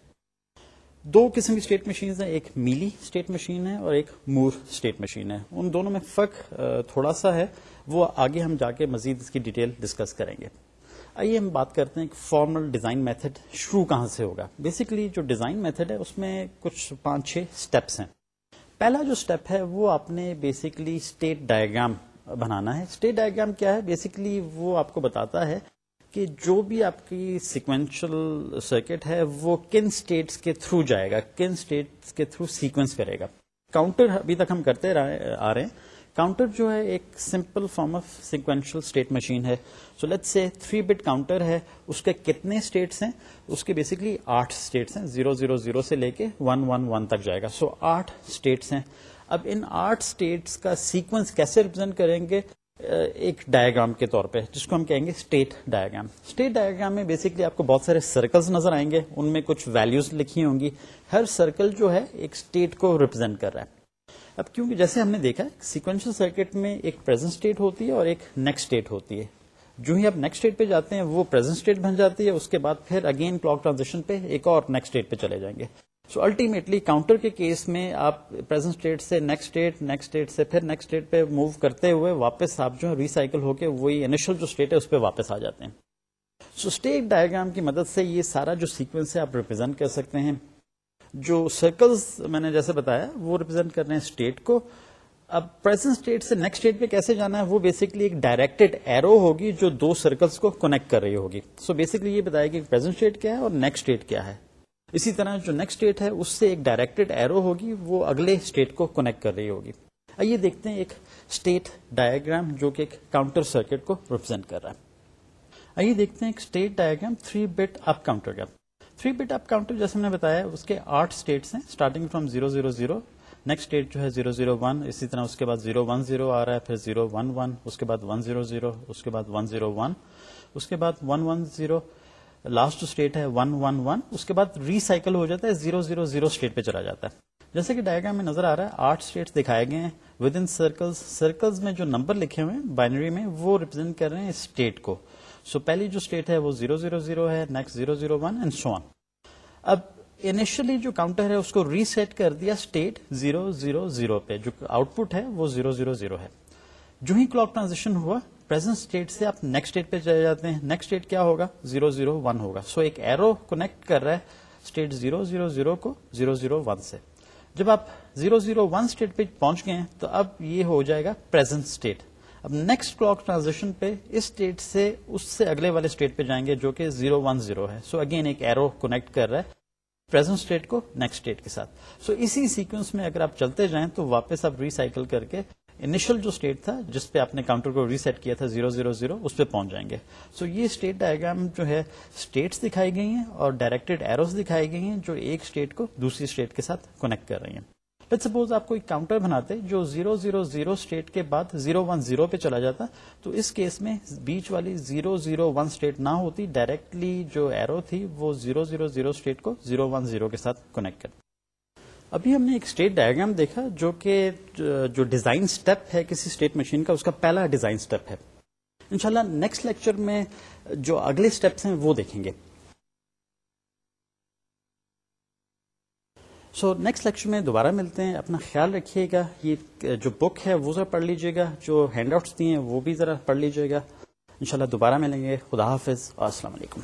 Speaker 1: دو قسم کی اسٹیٹ مشین ہیں، ایک میلی اسٹیٹ مشین ہے اور ایک مور اسٹیٹ مشین ہے۔ ان دونوں میں فرق تھوڑا سا ہے۔ وہ آگے ہم جا کے مزید اس کی ڈیٹیل ڈسکس کریں گے۔ آئیے ہم بات کرتے ہیں کہ فارمل ڈیزائن میتھڈ شروع کہاں سے ہوگا۔ بیسکلی جو ڈیزائن میتھڈ ہے اس میں کچھ پانچ چھ اسٹیپس ہیں۔ پہلا جو اسٹیپ ہے وہ آپ نے بیسکلی اسٹیٹ ڈائگرام بنانا ہے۔ اسٹیٹ ڈائگرام کیا ہے؟ بیسکلی وہ آپ کو بتاتا ہے کہ جو بھی آپ کی سیکوینشل سرکٹ ہے وہ کن اسٹیٹس کے تھرو جائے گا، کن اسٹیٹس کے تھرو سیکوینس کرے گا۔ کاؤنٹر ابھی تک ہم کرتے آ رہے ہیں۔ کاؤنٹر جو ہے ایک simple form of sequential state machine ہے۔ So let say three bit counter ہے۔ اس کے کتنے اسٹیٹس ہیں؟ اس کے بیسکلی آٹھ اسٹیٹس ہیں۔ زیرو زیرو زیرو سے لے کے ون ون ون تک جائے گا۔ سو آٹھ اسٹیٹس ہیں۔ اب ان آٹھ اسٹیٹس کا سیکوینس کیسے ریپرزینٹ کریں گے؟ ایک ڈائگرام کے طور پہ، جس کو ہم کہیں گے اسٹیٹ ڈائگرام اسٹیٹ ڈائگرام میں بیسکلی آپ کو بہت سارے سرکلز نظر آئیں گے۔ ان میں کچھ ویلوز لکھی ہوں گی۔ ہر سرکل جو ہے ایک اسٹیٹ کو ریپرزینٹ کر رہا ہے۔ اب کیونکہ جیسے ہم نے دیکھا سیکوینشل سرکٹ میں ایک پرزینٹ اسٹیٹ ہوتی ہے اور ایک نیکسٹ اسٹیٹ ہوتی ہے۔ جو ہی آپ نیکسٹ اسٹیٹ پہ جاتے ہیں، وہ پرزینٹ اسٹیٹ بن جاتی ہے، اس کے بعد پھر اگین کلاک ٹرانزیکشن پہ ایک اور نیکسٹ اسٹیٹ پہ چلے جائیں گے۔ سو الٹیمیٹلی کاؤنٹر کے کیس میں آپ پرزینٹ اسٹیٹ سے نیکسٹ اسٹیٹ نیکسٹ اسٹیٹ سے پھر نیکسٹ اسٹیٹ پہ موو کرتے ہوئے واپس آپ جو ریسائکل ہو کے وہی انیشل جو اسٹیٹ ہے، اس پہ واپس آ جاتے ہیں۔ سو اسٹیٹ ڈائگرام کی مدد سے یہ سارا جو سیکوینس ہے، آپ ریپرزینٹ کر سکتے ہیں۔ جو سرکلز میں نے جیسے بتایا، وہ ریپرزینٹ کر رہے ہیں اسٹیٹ کو۔ اب پرزینٹ اسٹیٹ سے نیکسٹ اسٹیٹ پہ کیسے جانا ہے؟ وہ بیسکلی ایک ڈائریکٹڈ ایرو ہوگی جو دو سرکلس کو کنیکٹ کر رہی ہوگی۔ سو so بیسکلی یہ بتائے گی پرزینٹ اسٹیٹ کیا ہے اور نیکسٹ اسٹیٹ کیا ہے۔ اسی طرح جو نیکسٹ اسٹیٹ ہے، اس سے ایک ڈائریکٹڈ ایرو ہوگی، وہ اگلے اسٹیٹ کو کنیکٹ کر رہی ہوگی۔ آئیے دیکھتے ہیں ایک اسٹیٹ ڈایاگرام جو کہ ایک کاؤنٹر سرکٹ کو ریپرزینٹ کر رہا ہے۔ آئیے دیکھتے ہیں ایک state diagram three bit up counter کا تھری بٹ اپ کاؤنٹر جیسے ہم نے بتایا، اس کے آٹھ اسٹیٹس ہیں starting from zero zero zero next state جو ہے زیرو زیرو ون اسی طرح اس کے بعد زیرو ون زیرو آ رہا ہے، پھر زیرو ون ون اس کے بعد ون زیرو زیرو اس کے بعد ون زیرو ون اس کے بعد one one zero last state ہے ون ون ون اس کے بعد ریسائکل ہو جاتا ہے زیرو زیرو زیرو اسٹیٹ پہ چلا جاتا ہے. جیسے کہ ڈائگرام میں نظر آ رہا ہے، آٹھ اسٹیٹ دکھائے گئے ہیں. ود ان سرکل سرکلز میں جو نمبر لکھے ہوئے ہیں بائنری میں، وہ ریپرزینٹ کر رہے ہیں اسٹیٹ کو. سو so پہلی جو اسٹیٹ ہے وہ زیرو زیرو زیرو ہے next zero zero one and so اب انیشلی جو کاؤنٹر ہے اس کو ریسیٹ کر دیا اسٹیٹ زیرو زیرو زیرو پہ جو آؤٹ پٹ ہے وہ زیرو زیرو زیرو ہے جو ہی کلاک ٹرانزیکشن ہوا پرزینٹ اسٹیٹ سے آپ نیکسٹ اسٹیٹ پہ چلے جاتے ہیں نیکسٹ اسٹیٹ کیا ہوگا زیرو زیرو ون ہوگا سو so ایک ایرو کنیکٹ کر رہا ہے اسٹیٹ زیرو زیرو زیرو کو زیرو زیرو ون سے جب آپ زیرو زیرو ون اسٹیٹ پہ پہنچ گئے ہیں تو اب یہ ہو جائے گا پرزینٹ اسٹیٹ اب نیکسٹ کلاک ٹرانزیکشن پہ اس اسٹیٹ سے اس سے اگلے والے اسٹیٹ پہ جائیں گے جو کہ زیرو ون زیرو ہے۔ سو so اگین ایک ایرو کنیکٹ کر رہا ہے پرزینٹ اسٹیٹ کو نیکسٹ اسٹیٹ کے ساتھ۔ سو so, اسی سیکوینس میں اگر آپ چلتے جائیں تو واپس آپ ریسائکل کر کے انیشل جو اسٹیٹ تھا جس پہ آپ نے کاؤنٹر کو ریسیٹ کیا تھا زیرو زیرو زیرو اس پہ پہنچ جائیں گے۔ سو so, یہ اسٹیٹ ڈائگرام جو ہے اسٹیٹس دکھائی گئی ہیں اور ڈائریکٹڈ ایروز دکھائی گئی ہیں جو ایک اسٹیٹ کو دوسری اسٹیٹ کے ساتھ کنیکٹ کر رہی ہیں۔ لیٹ سپوز آپ کو ایک کاؤنٹر بناتے جو زیرو زیرو زیرو اسٹیٹ کے بعد زیرو ون زیرو پہ چلا جاتا، تو اس کیس میں بیچ والی زیرو زیرو ون اسٹیٹ نہ ہوتی ڈائریکٹلی جو ایرو تھی وہ زیرو زیرو زیرو اسٹیٹ کو زیرو ون زیرو کے ساتھ کنیکٹ کر ابھی ہم نے ایک اسٹیٹ ڈائگرام دیکھا جو کہ، جو ڈیزائن اسٹیپ ہے کسی اسٹیٹ مشین کا، اس کا پہلا ڈیزائن اسٹیپ ہے۔ انشاءاللہ نیکسٹ لیکچر میں جو اگلے اسٹیپس ہیں وہ دیکھیں گے۔ سو نیکسٹ لیکچر میں دوبارہ ملتے ہیں. اپنا خیال رکھیے گا. یہ جو بک ہے، وہ ذرا پڑھ لیجیے گا. جو ہینڈ آؤٹس دیے ہیں، وہ بھی ذرا پڑھ لیجیے گا. انشاءاللہ دوبارہ ملیں گے. خدا حافظ. اور السلام علیکم.